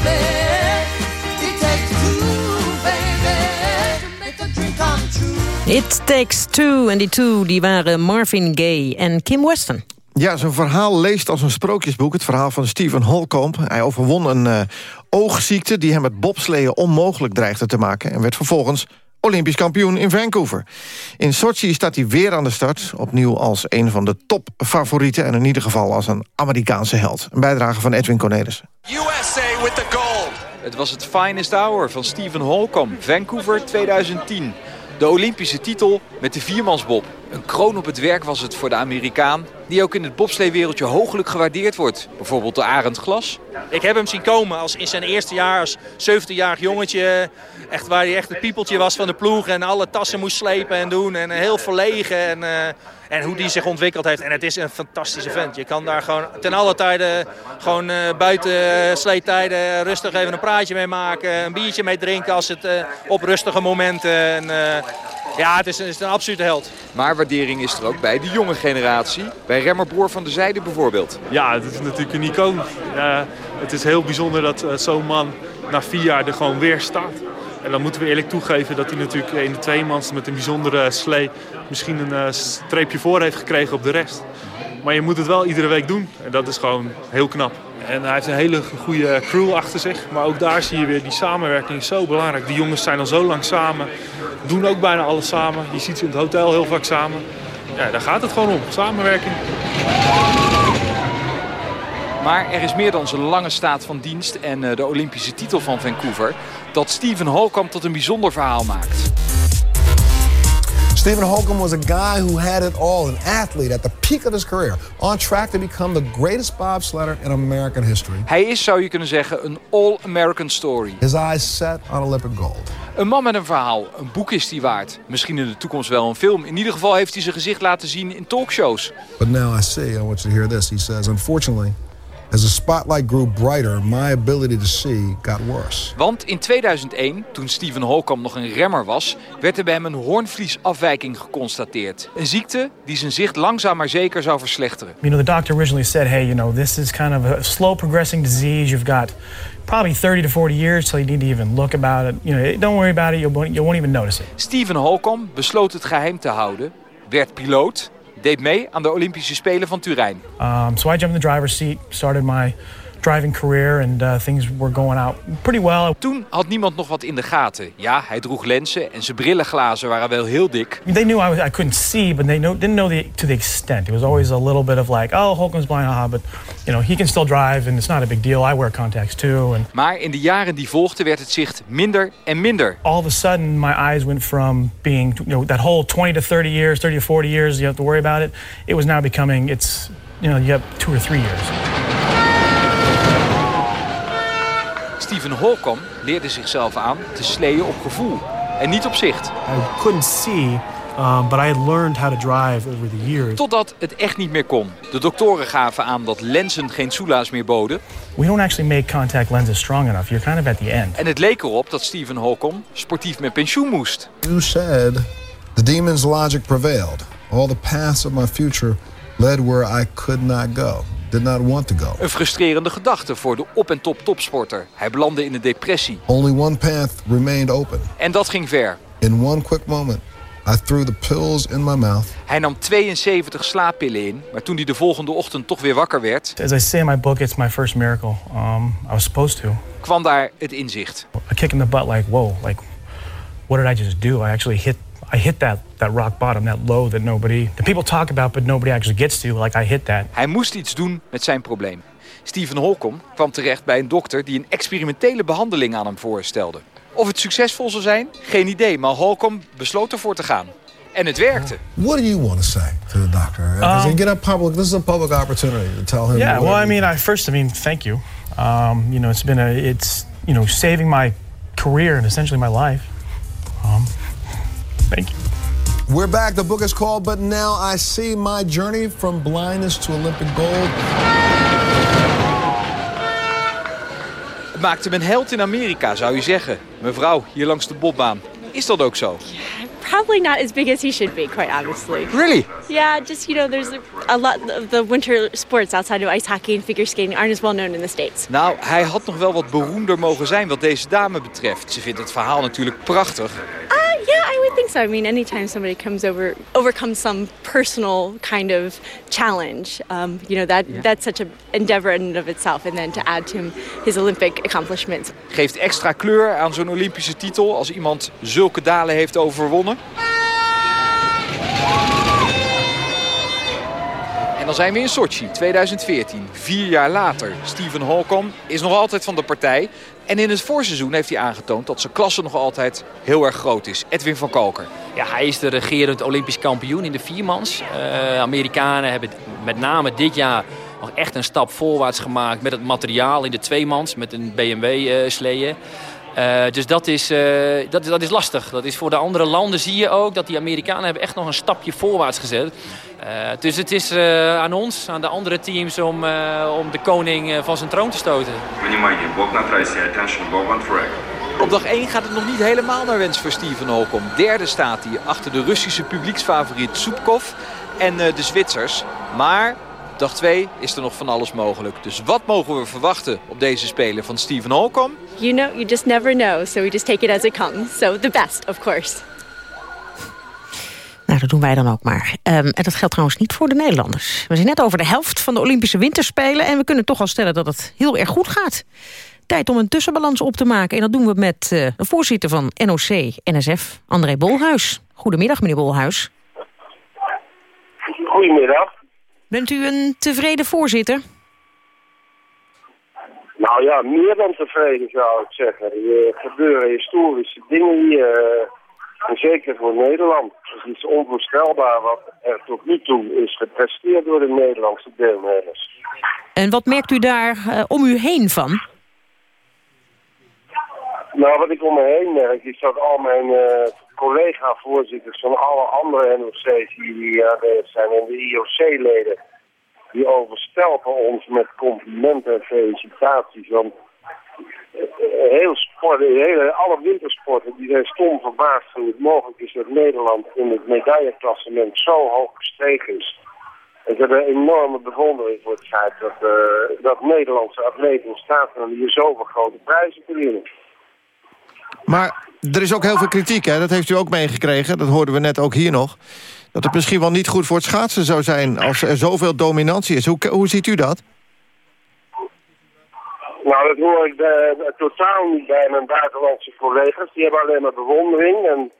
It takes two, baby. To make a dream come true. It Takes Two. En die two die waren Marvin Gaye en Kim Weston. Ja, zijn verhaal leest als een sprookjesboek. Het verhaal van Stephen Holcomb. Hij overwon een eh, oogziekte die hem het bobsleeën onmogelijk dreigde te maken... en werd vervolgens Olympisch kampioen in Vancouver. In Sochi staat hij weer aan de start. Opnieuw als een van de topfavorieten... en in ieder geval als een Amerikaanse held. Een bijdrage van Edwin Cornelissen. With the. Het was het finest hour van Stephen Holcomb, Vancouver 2010. De Olympische titel met de viermansbob. Een kroon op het werk was het voor de Amerikaan... die ook in het bobsleewereldje hooglijk gewaardeerd wordt. Bijvoorbeeld de Arend Glas. Ik heb hem zien komen als in zijn eerste jaar als 17-jarig jongetje. Echt waar hij echt het piepeltje was van de ploeg. En alle tassen moest slepen en doen. En heel verlegen. En, eh, en hoe die zich ontwikkeld heeft. En het is een fantastische vent. Je kan daar gewoon ten alle tijden gewoon eh, buiten sleettijden rustig even een praatje mee maken. Een biertje mee drinken als het eh, op rustige momenten. En, ja, het is, het is een absolute held. Maar waardering is er ook bij de jonge generatie. Bij remmer Boer van der Zijde bijvoorbeeld. Ja, het is natuurlijk een icoon. Uh, het is heel bijzonder dat uh, zo'n man na vier jaar er gewoon weer staat. En dan moeten we eerlijk toegeven dat hij natuurlijk in de tweemans met een bijzondere slee misschien een uh, streepje voor heeft gekregen op de rest. Maar je moet het wel iedere week doen. En dat is gewoon heel knap. En hij heeft een hele goede crew achter zich. Maar ook daar zie je weer, die samenwerking is zo belangrijk. Die jongens zijn al zo lang samen. Doen ook bijna alles samen. Je ziet ze in het hotel heel vaak samen. Ja, daar gaat het gewoon om. Samenwerking. Maar er is meer dan zijn lange staat van dienst en de Olympische titel van Vancouver... dat Stephen Holcomb tot een bijzonder verhaal maakt. Stephen Holcomb was a guy who had it all, an athlete at the peak of his career, on track to become the greatest bobsledder in American history. Hij is, zou je kunnen zeggen, een all-American story. His eyes set on Olympic gold. Een man met een verhaal, een boek is die waard. Misschien in de toekomst wel een film. In ieder geval heeft hij zijn gezicht laten zien in talkshows. But now I see, I want you to hear this. He says, unfortunately, As the spotlight grew brighter, my ability to see got worse. Want in 2001, toen Stephen Holcomb nog een remmer was, werd er bij hem een hoornvliesafwijking geconstateerd. Een ziekte die zijn zicht langzaam maar zeker zou verslechteren. You know, the doctor originally said, hey, you know, this is kind of a slow progressing disease. You've got probably 30 to 40 years till you need to even look about it. You know, don't worry about it. You won't, you won't even notice it. Stephen Holcomb besloot het geheim te houden, werd piloot deed mee aan de Olympische Spelen van Turijn. Um, so I jumped in the driver's seat, started my driving career and uh, things were going out pretty well. Toen had niemand nog wat in de gaten. Ja, hij droeg lenzen en zijn brillenglazen waren wel heel dik. They knew I, was, I couldn't see, but they know, didn't know the, to the extent. It was always a little bit of like, oh, Holcomb's blind, haha, but you know, he can still drive and it's not a big deal. I wear contacts too. And maar in de jaren die volgden werd het zicht minder en minder. All of a sudden my eyes went from being, you know, that whole 20 to 30 years, 30 to 40 years, you have to worry about it. It was now becoming, it's, you know, you have two or three years. Stephen Holcomb leerde zichzelf aan te sleeën op gevoel en niet op zicht. I couldn't see, um, but I had learned how to drive over the years. Totdat het echt niet meer kon. De doktoren gaven aan dat lenzen geen soelaas meer boden. We don't actually make contact lenses strong enough. You're kind of at the end. En het leek erop dat Stephen Holcomb sportief met pensioen moest. You said the demon's logic prevailed. All the paths of my future led where I could not go. Did not want to go. Een frustrerende gedachte voor de op- en top topsporter. Hij belandde in een depressie. Only one path remained open. En dat ging ver. In one quick moment, I threw the pills in my mouth. Hij nam 72 slaappillen in, maar toen hij de volgende ochtend toch weer wakker werd... As I say in my book, it's my first miracle. Um, I was supposed to. kwam daar het inzicht. A kick in the butt, like, whoa, like, what did I just do? I actually hit, I hit that, that rock bottom, that low that nobody, that people talk about, but nobody actually gets to. Like, I hit that. Hij moest iets doen met zijn probleem. Stephen Holcomb kwam terecht bij een dokter die een experimentele behandeling aan hem voorstelde. Of het succesvol zou zijn? Geen idee, maar Holcomb besloot ervoor te gaan. En het werkte. What do you want to say to the doctor? Because Um, get up public. This is a public opportunity to tell him. Yeah, well, I mean, I first, I mean, thank you. Um, you know, it's been a, it's, you know, saving my career and essentially my life. Um, thank you. We're back. The book is called But Now I See My Journey from Blindness to Olympic Gold. Het maakte hem een held in Amerika, zou je zeggen. Mevrouw, hier langs de bobbaan. Is dat ook zo? Probably not as big as he should be, quite honestly. Really? Yeah, just, you know, there's a lot of the winter sports outside of ice hockey and figure skating aren't as well known in the States. Nou, hij had nog wel wat beroemder mogen zijn wat deze dame betreft. Ze vindt het verhaal natuurlijk prachtig. Uh, yeah, I would think so. I mean, anytime somebody comes over, overcomes some personal kind of challenge, um, you know, that that's such an endeavor in and of itself. And then to add to him his Olympic accomplishments. Geeft extra kleur aan zo'n Olympische titel als iemand zulke dalen heeft overwonnen. Dan zijn we in Sochi, 2014. Vier jaar later. Stephen Holcomb is nog altijd van de partij. En in het voorseizoen heeft hij aangetoond dat zijn klasse nog altijd heel erg groot is. Edwin van Kalker. Ja, hij is de regerend Olympisch kampioen in de viermans. Uh, Amerikanen hebben met name dit jaar nog echt een stap voorwaarts gemaakt met het materiaal in de tweemans met een BMW-sleeën. Uh, dus dat is, uh, dat, dat is lastig. Dat is voor de andere landen zie je ook dat die Amerikanen hebben echt nog een stapje voorwaarts gezet. Uh, dus het is aan ons, aan de andere teams, om, om de koning van zijn troon te stoten. Op dag 1 gaat het nog niet helemaal naar wens voor Steven Holcomb. Derde staat hij achter de Russische publieksfavoriet Soepkov en de Zwitsers. Maar dag 2 is er nog van alles mogelijk. Dus wat mogen we verwachten op deze Spelen van Steven Holcomb? You know, you just never know. So we just take it as it comes. So the best, of course. Nou, dat doen wij dan ook maar. Um, en dat geldt trouwens niet voor de Nederlanders. We zijn net over de helft van de Olympische Winterspelen... en we kunnen toch al stellen dat het heel erg goed gaat. Tijd om een tussenbalans op te maken. En dat doen we met uh, de voorzitter van NOC-NSF, André Bolhuis. Goedemiddag, meneer Bolhuis. Goedemiddag. Bent u een tevreden voorzitter? Nou ja, meer dan tevreden zou ik zeggen. Er gebeuren historische dingen hier, en zeker voor Nederland. Het is onvoorstelbaar wat er tot nu toe is gepresteerd door de Nederlandse deelnemers. En wat merkt u daar uh, om u heen van? Nou, wat ik om me heen merk is dat al mijn uh, collega-voorzitters van alle andere NOC's die hier aanwezig zijn en de IOC-leden, die overstelpen ons met complimenten en felicitaties. Want heel sport, hele, alle wintersporten die zijn stom verbaasd hoe het mogelijk is dat Nederland in het medailleklassement zo hoog gestegen is. Ze hebben een enorme bewondering voor het feit dat, dat Nederlandse atleten in staat zijn om hier zoveel grote prijzen te winnen. Maar er is ook heel veel kritiek, hè? dat heeft u ook meegekregen. Dat hoorden we net ook hier nog. Dat het misschien wel niet goed voor het schaatsen zou zijn... als er zoveel dominantie is. Hoe, hoe ziet u dat? Nou, dat hoor ik bij, totaal niet bij mijn buitenlandse collega's. Die hebben alleen maar bewondering. En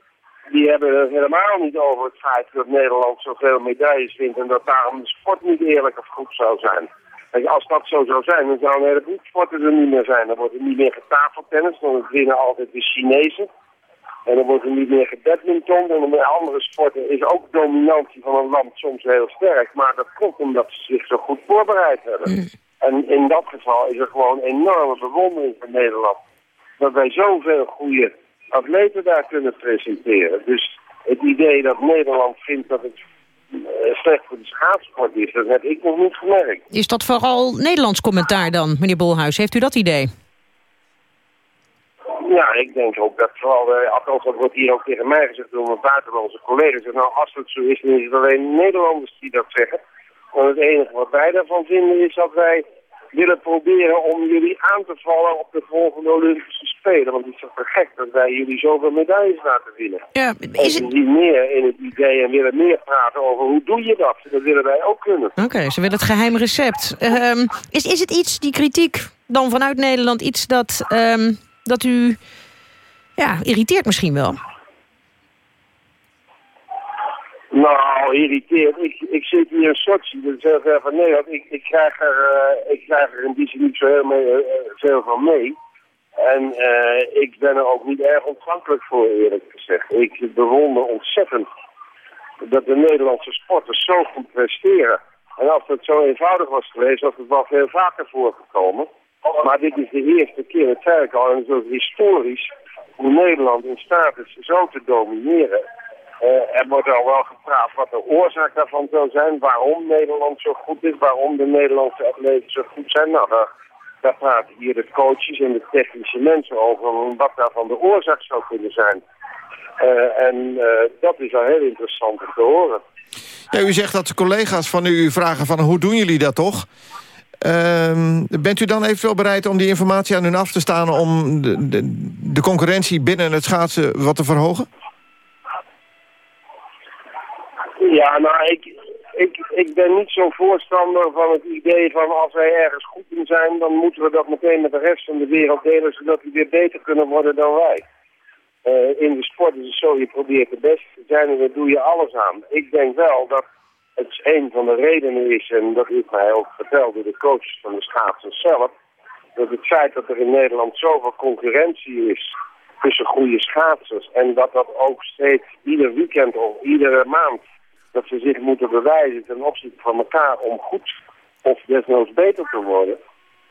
die hebben het helemaal niet over het feit dat Nederland zoveel medailles wint... en dat daarom de sport niet eerlijk of goed zou zijn. Kijk, als dat zo zou zijn, dan zouden hele veel sporten er niet meer zijn. Dan wordt er niet meer getafeltennis, dan winnen altijd de Chinezen. En dan wordt er niet meer gebadminton. En bij andere sporten is ook dominantie van een land soms heel sterk. Maar dat komt omdat ze zich zo goed voorbereid hebben. Mm. En in dat geval is er gewoon enorme bewondering van Nederland. Dat wij zoveel goede atleten daar kunnen presenteren. Dus het idee dat Nederland vindt dat het slecht voor de schaatsport is. Dat heb ik nog niet gemerkt. Is dat vooral Nederlands commentaar dan, meneer Bolhuis? Heeft u dat idee? Ja, ik denk ook dat vooral, uh, althans dat wordt hier ook tegen mij gezegd door mijn buitenlandse collega's. Nou, als het zo is, dan is het alleen Nederlanders die dat zeggen. Want het enige wat wij daarvan vinden is dat wij willen proberen om jullie aan te vallen op de volgende Olympische Spelen. Want het is toch te gek dat wij jullie zoveel medailles laten winnen. Ja, is het... zien meer in het idee en willen meer praten over hoe doe je dat. Dat willen wij ook kunnen. Oké, ze willen het geheime recept. Ehm, is, is het iets, die kritiek dan vanuit Nederland, iets dat, ehm, dat u ja, irriteert misschien wel? Nou, irriteert. Ik, ik zit hier in Sochi, dat is heel van Nederland. Ik, ik, krijg er, eh, ik krijg er in die zin niet zo heel eh, veel van mee. En eh, ik ben er ook niet erg ontvankelijk voor, eerlijk gezegd. Ik bewonder ontzettend dat de Nederlandse sporters zo goed presteren. En als het zo eenvoudig was geweest, was het wel veel vaker voorgekomen. Maar dit is de eerste keer, dat al, en zo historisch, hoe Nederland in staat is zo te domineren. Uh, er wordt al wel gepraat wat de oorzaak daarvan zou zijn, waarom Nederland zo goed is, waarom de Nederlandse atleten zo goed zijn. Nou, daar, daar praten hier de coaches en de technische mensen over wat daarvan de oorzaak zou kunnen zijn. Uh, en uh, dat is al heel interessant om te horen. U zegt dat de collega's van u vragen van hoe doen jullie dat toch? Uh, bent u dan eventueel bereid om die informatie aan hun af te staan... om de, de concurrentie binnen het schaatsen wat te verhogen? Ja, nou, ik, ik, ik ben niet zo'n voorstander van het idee van als wij ergens goed in zijn... dan moeten we dat meteen met de rest van de wereld delen... zodat we weer beter kunnen worden dan wij. Uh, in de sport is het zo, je probeert de beste te zijn en daar doe je alles aan. Ik denk wel dat het een van de redenen is, en dat is mij ook verteld door de coaches van de schaatsers zelf... dat het feit dat er in Nederland zoveel concurrentie is tussen goede schaatsers... en dat dat ook steeds ieder weekend of iedere maand dat ze zich moeten bewijzen ten opzichte van elkaar om goed of desnoods beter te worden.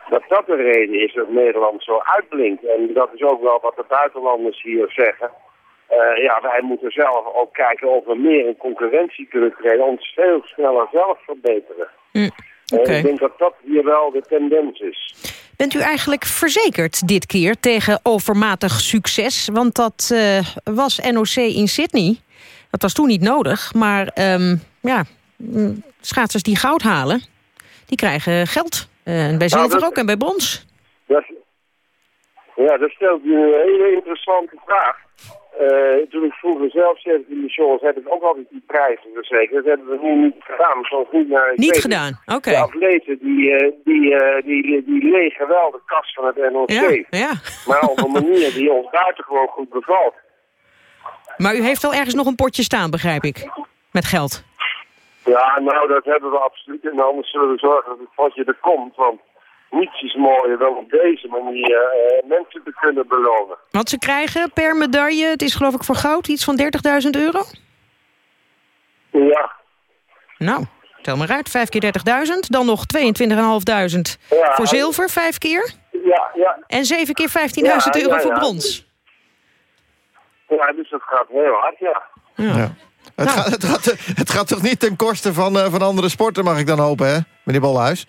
Dat dat de reden is dat Nederland zo uitblinkt. En dat is ook wel wat de buitenlanders hier zeggen. Uh, ja, wij moeten zelf ook kijken of we meer in concurrentie kunnen treden. Ons veel sneller zelf verbeteren. Mm, okay. uh, ik denk dat dat hier wel de tendens is. Bent u eigenlijk verzekerd dit keer tegen overmatig succes? Want dat uh, was NOC in Sydney. Dat was toen niet nodig, maar um, ja, schaatsers die goud halen, die krijgen geld. Uh, bij zilver nou, dat, ook en bij brons. Dat, ja, dat stelt u een hele interessante vraag. Uh, toen ik vroeger zelf zette in de shows, heb ik ook altijd die prijzen verzekerd. Dat hebben we nu niet gedaan. Zoals niet naar niet gedaan, oké. Okay. De atleten die, uh, die, uh, die, die, die legen wel de kast van het NOC. Ja, ja. Maar op een manier die ons buitengewoon goed bevalt. Maar u heeft wel ergens nog een potje staan, begrijp ik, met geld. Ja, nou, dat hebben we absoluut. En anders zullen we zorgen dat het potje er komt. Want niets is mooier dan op deze manier uh, mensen te kunnen belonen. Wat ze krijgen per medaille, het is geloof ik voor goud iets van 30.000 euro? Ja. Nou, tel maar uit. Vijf keer 30.000, dan nog 22.500 ja, voor zilver, vijf keer. Ja, ja. En zeven keer 15.000 ja, euro ja, voor brons. Ja, dus dat gaat heel hard, ja. ja. Het, nou. gaat, het, gaat, het gaat toch niet ten koste van, uh, van andere sporten, mag ik dan hopen, hè, meneer Bolhuis?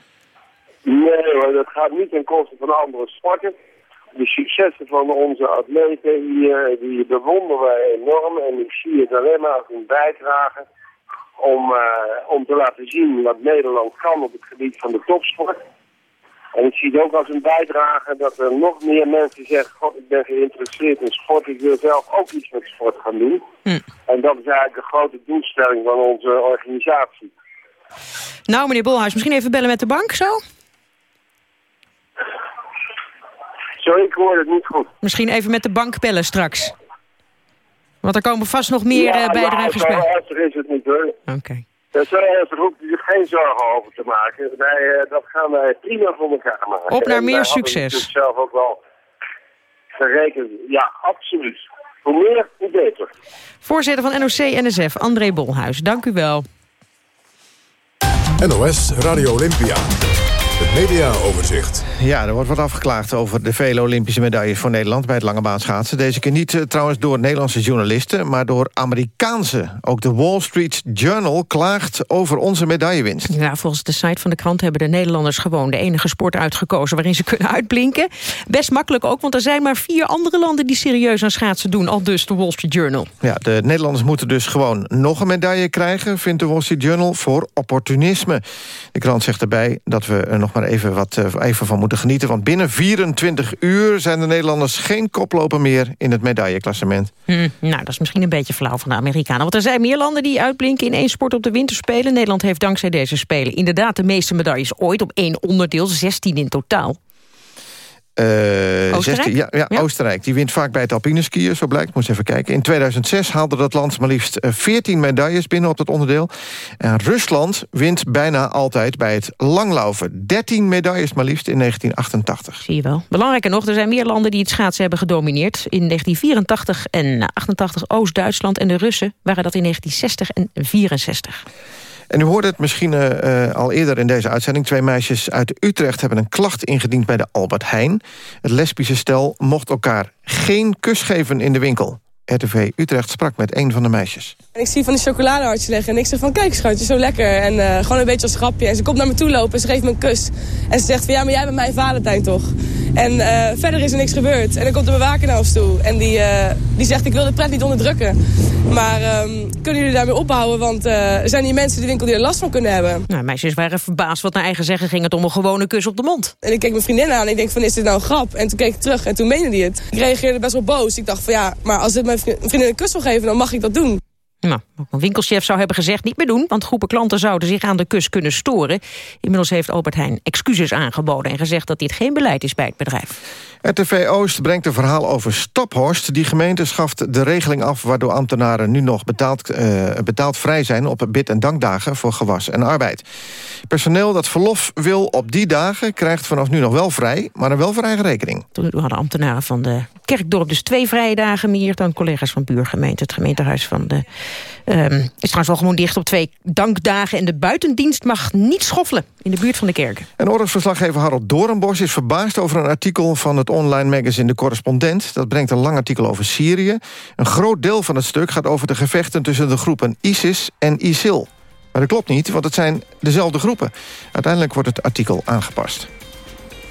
Nee hoor, dat gaat niet ten koste van andere sporten. De successen van onze atleten, die, die bewonderen wij enorm. En ik zie het alleen maar als een bijdrage om, uh, om te laten zien wat Nederland kan op het gebied van de topsport. En ik zie het ook als een bijdrage dat er nog meer mensen zeggen... God, ik ben geïnteresseerd in sport, ik wil zelf ook iets met sport gaan doen. Hm. En dat is eigenlijk de grote doelstelling van onze organisatie. Nou, meneer Bolhuis, misschien even bellen met de bank, zo? Sorry, ik hoor het niet goed. Misschien even met de bank bellen straks. Want er komen vast nog meer ja, bijdragers bij. Ja, zo is het niet hoor. Oké. Okay. Daar hoeft u zich geen zorgen over te maken. Wij, uh, dat gaan wij prima voor elkaar maken. Op naar en meer succes. Ik zelf ook wel gerekend. Ja, absoluut. Hoe meer, hoe beter. Voorzitter van NOC-NSF, André Bolhuis. Dank u wel. NOS Radio Olympia. Mediaoverzicht. Ja, er wordt wat afgeklaagd over de vele Olympische medailles voor Nederland... bij het langebaanschaatsen. Deze keer niet uh, trouwens door Nederlandse journalisten... maar door Amerikaanse. Ook de Wall Street Journal klaagt over onze medaillewinst. Ja, volgens de site van de krant hebben de Nederlanders gewoon... de enige sport uitgekozen waarin ze kunnen uitblinken. Best makkelijk ook, want er zijn maar vier andere landen... die serieus aan schaatsen doen, al dus de Wall Street Journal. Ja, de Nederlanders moeten dus gewoon nog een medaille krijgen... vindt de Wall Street Journal, voor opportunisme. De krant zegt erbij dat we nog maar maar even, wat, eh, even van moeten genieten. Want binnen 24 uur zijn de Nederlanders geen koploper meer... in het medailleklassement. Hm, nou, dat is misschien een beetje flauw van de Amerikanen. Want er zijn meer landen die uitblinken in één sport op de winterspelen. Nederland heeft dankzij deze spelen inderdaad de meeste medailles ooit... op één onderdeel, 16 in totaal. Eh, Oostenrijk? 16 ja, ja, Oostenrijk. Die wint vaak bij het alpine skiën, zo blijkt. Moest even kijken. In 2006 haalde dat land maar liefst eh, 14 medailles binnen op dat onderdeel. En Rusland wint bijna altijd bij het langlaufen. 13 medailles maar liefst in 1988. Zie je wel. Belangrijker nog, er zijn meer landen die het schaatsen hebben gedomineerd. In 1984 en 88 Oost-Duitsland en de Russen waren dat in 1960 en 64. En u hoorde het misschien eh, al eerder in deze uitzending. Twee meisjes uit Utrecht hebben een klacht ingediend bij de Albert Heijn. Het lesbische stel mocht elkaar geen kus geven in de winkel. RTV Utrecht sprak met een van de meisjes. En ik zie van de chocoladehartjes liggen en ik zeg van kijk schatje, zo lekker. En eh, gewoon een beetje als grapje. En ze komt naar me toe lopen en ze geeft me een kus. En ze zegt van ja, maar jij bent mijn Valentijn toch? En eh, verder is er niks gebeurd. En dan komt de bewaker naar ons toe. En die, eh, die zegt ik wil de pret niet onderdrukken. Maar ehm, kunnen jullie daarmee ophouden? Want eh, er zijn hier mensen die de winkel die er last van kunnen hebben. Nou, meisjes waren verbaasd, wat naar eigen zeggen ging het om een gewone kus op de mond. En ik keek mijn vriendin aan en ik denk van is dit nou een grap? En toen keek ik terug en toen meende die het. Ik reageerde best wel boos. Ik dacht van ja, maar als dit mijn vriendin een kus wil geven, dan mag ik dat doen. Nou, een winkelchef zou hebben gezegd niet meer doen... want groepen klanten zouden zich aan de kus kunnen storen. Inmiddels heeft Albert Heijn excuses aangeboden... en gezegd dat dit geen beleid is bij het bedrijf. RTV Oost brengt een verhaal over Staphorst. Die gemeente schaft de regeling af... waardoor ambtenaren nu nog betaald, eh, betaald vrij zijn... op bid- en dankdagen voor gewas en arbeid. Personeel dat verlof wil op die dagen... krijgt vanaf nu nog wel vrij, maar dan wel voor eigen rekening. Toen hadden ambtenaren van de Kerkdorp dus twee vrije dagen meer... dan collega's van buurgemeente. Het gemeentehuis van de ehm, is trouwens wel gewoon dicht op twee dankdagen... en de buitendienst mag niet schoffelen in de buurt van de kerken. En oorlogsverslaggever Harold Doornbos is verbaasd over een artikel van het online magazine De Correspondent. Dat brengt een lang artikel over Syrië. Een groot deel van het stuk gaat over de gevechten tussen de groepen ISIS en ISIL. Maar dat klopt niet, want het zijn dezelfde groepen. Uiteindelijk wordt het artikel aangepast.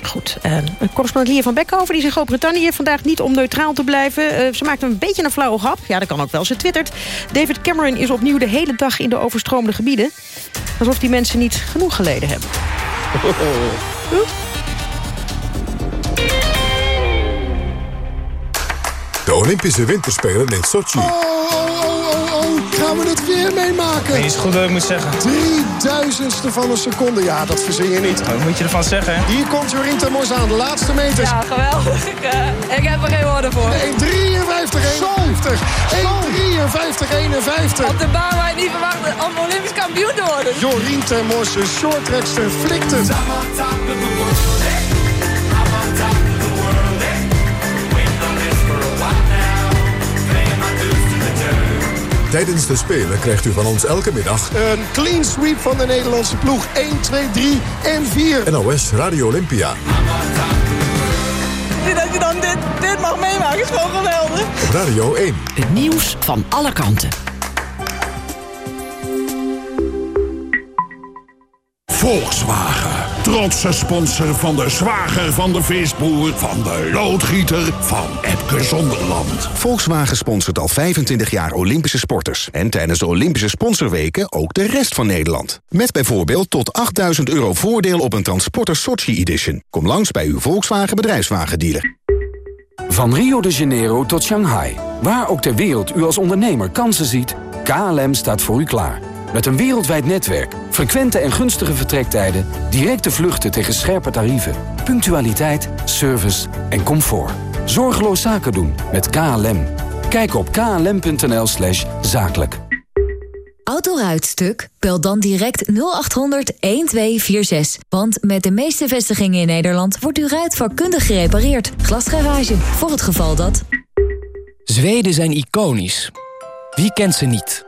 Goed, uh, correspondent Lia van Beckhoven die is in Groot-Brittannië vandaag niet om neutraal te blijven. Eh, ze maakt een beetje een flauwe grap. Ja, dat kan ook wel. Ze twittert. David Cameron is opnieuw de hele dag in de overstroomde gebieden. Alsof die mensen niet genoeg geleden hebben. De Olympische Winterspelen in Sochi. Oh, gaan we het weer meemaken? Nee, is goed wat ik moet zeggen. Drie duizendste van een seconde. Ja, dat verzin je niet. Wat moet je ervan zeggen, hè? Hier komt Jorien Temors aan, de laatste meters. Ja, geweldig. Ik, eh, ik heb er geen woorden voor. 1,53, 51. 1,53, 51. Op de baan waar je niet verwacht om Olympisch kampioen te worden. Jorien Temors, de shorttrackster, flikt het. Tijdens de Spelen krijgt u van ons elke middag Een clean sweep van de Nederlandse ploeg. 1, 2, 3 en 4. NOS Radio Olympia. Dat je dan dit, dit mag meemaken is gewoon geweldig. Radio 1. Het nieuws van alle kanten. Volkswagen. Trotse sponsor van de zwager van de visboer... van de loodgieter van Epke Zonderland. Volkswagen sponsort al 25 jaar Olympische sporters. En tijdens de Olympische sponsorweken ook de rest van Nederland. Met bijvoorbeeld tot 8000 euro voordeel op een Transporter Sochi Edition. Kom langs bij uw Volkswagen bedrijfswagendealer. Van Rio de Janeiro tot Shanghai. Waar ook ter wereld u als ondernemer kansen ziet... KLM staat voor u klaar. Met een wereldwijd netwerk, frequente en gunstige vertrektijden... directe vluchten tegen scherpe tarieven, punctualiteit, service en comfort. Zorgeloos zaken doen met KLM. Kijk op klm.nl slash zakelijk. Autoruitstuk? Bel dan direct 0800 1246. Want met de meeste vestigingen in Nederland wordt uw ruit vakkundig gerepareerd. Glasgarage, voor het geval dat... Zweden zijn iconisch. Wie kent ze niet?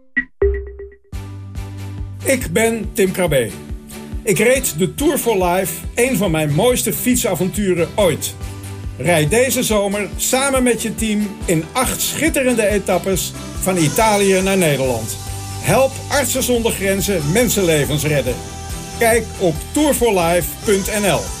Ik ben Tim Krabbe. Ik reed de Tour for Life, een van mijn mooiste fietsavonturen ooit. Rijd deze zomer samen met je team in acht schitterende etappes van Italië naar Nederland. Help Artsen zonder Grenzen mensenlevens redden. Kijk op tourforlife.nl.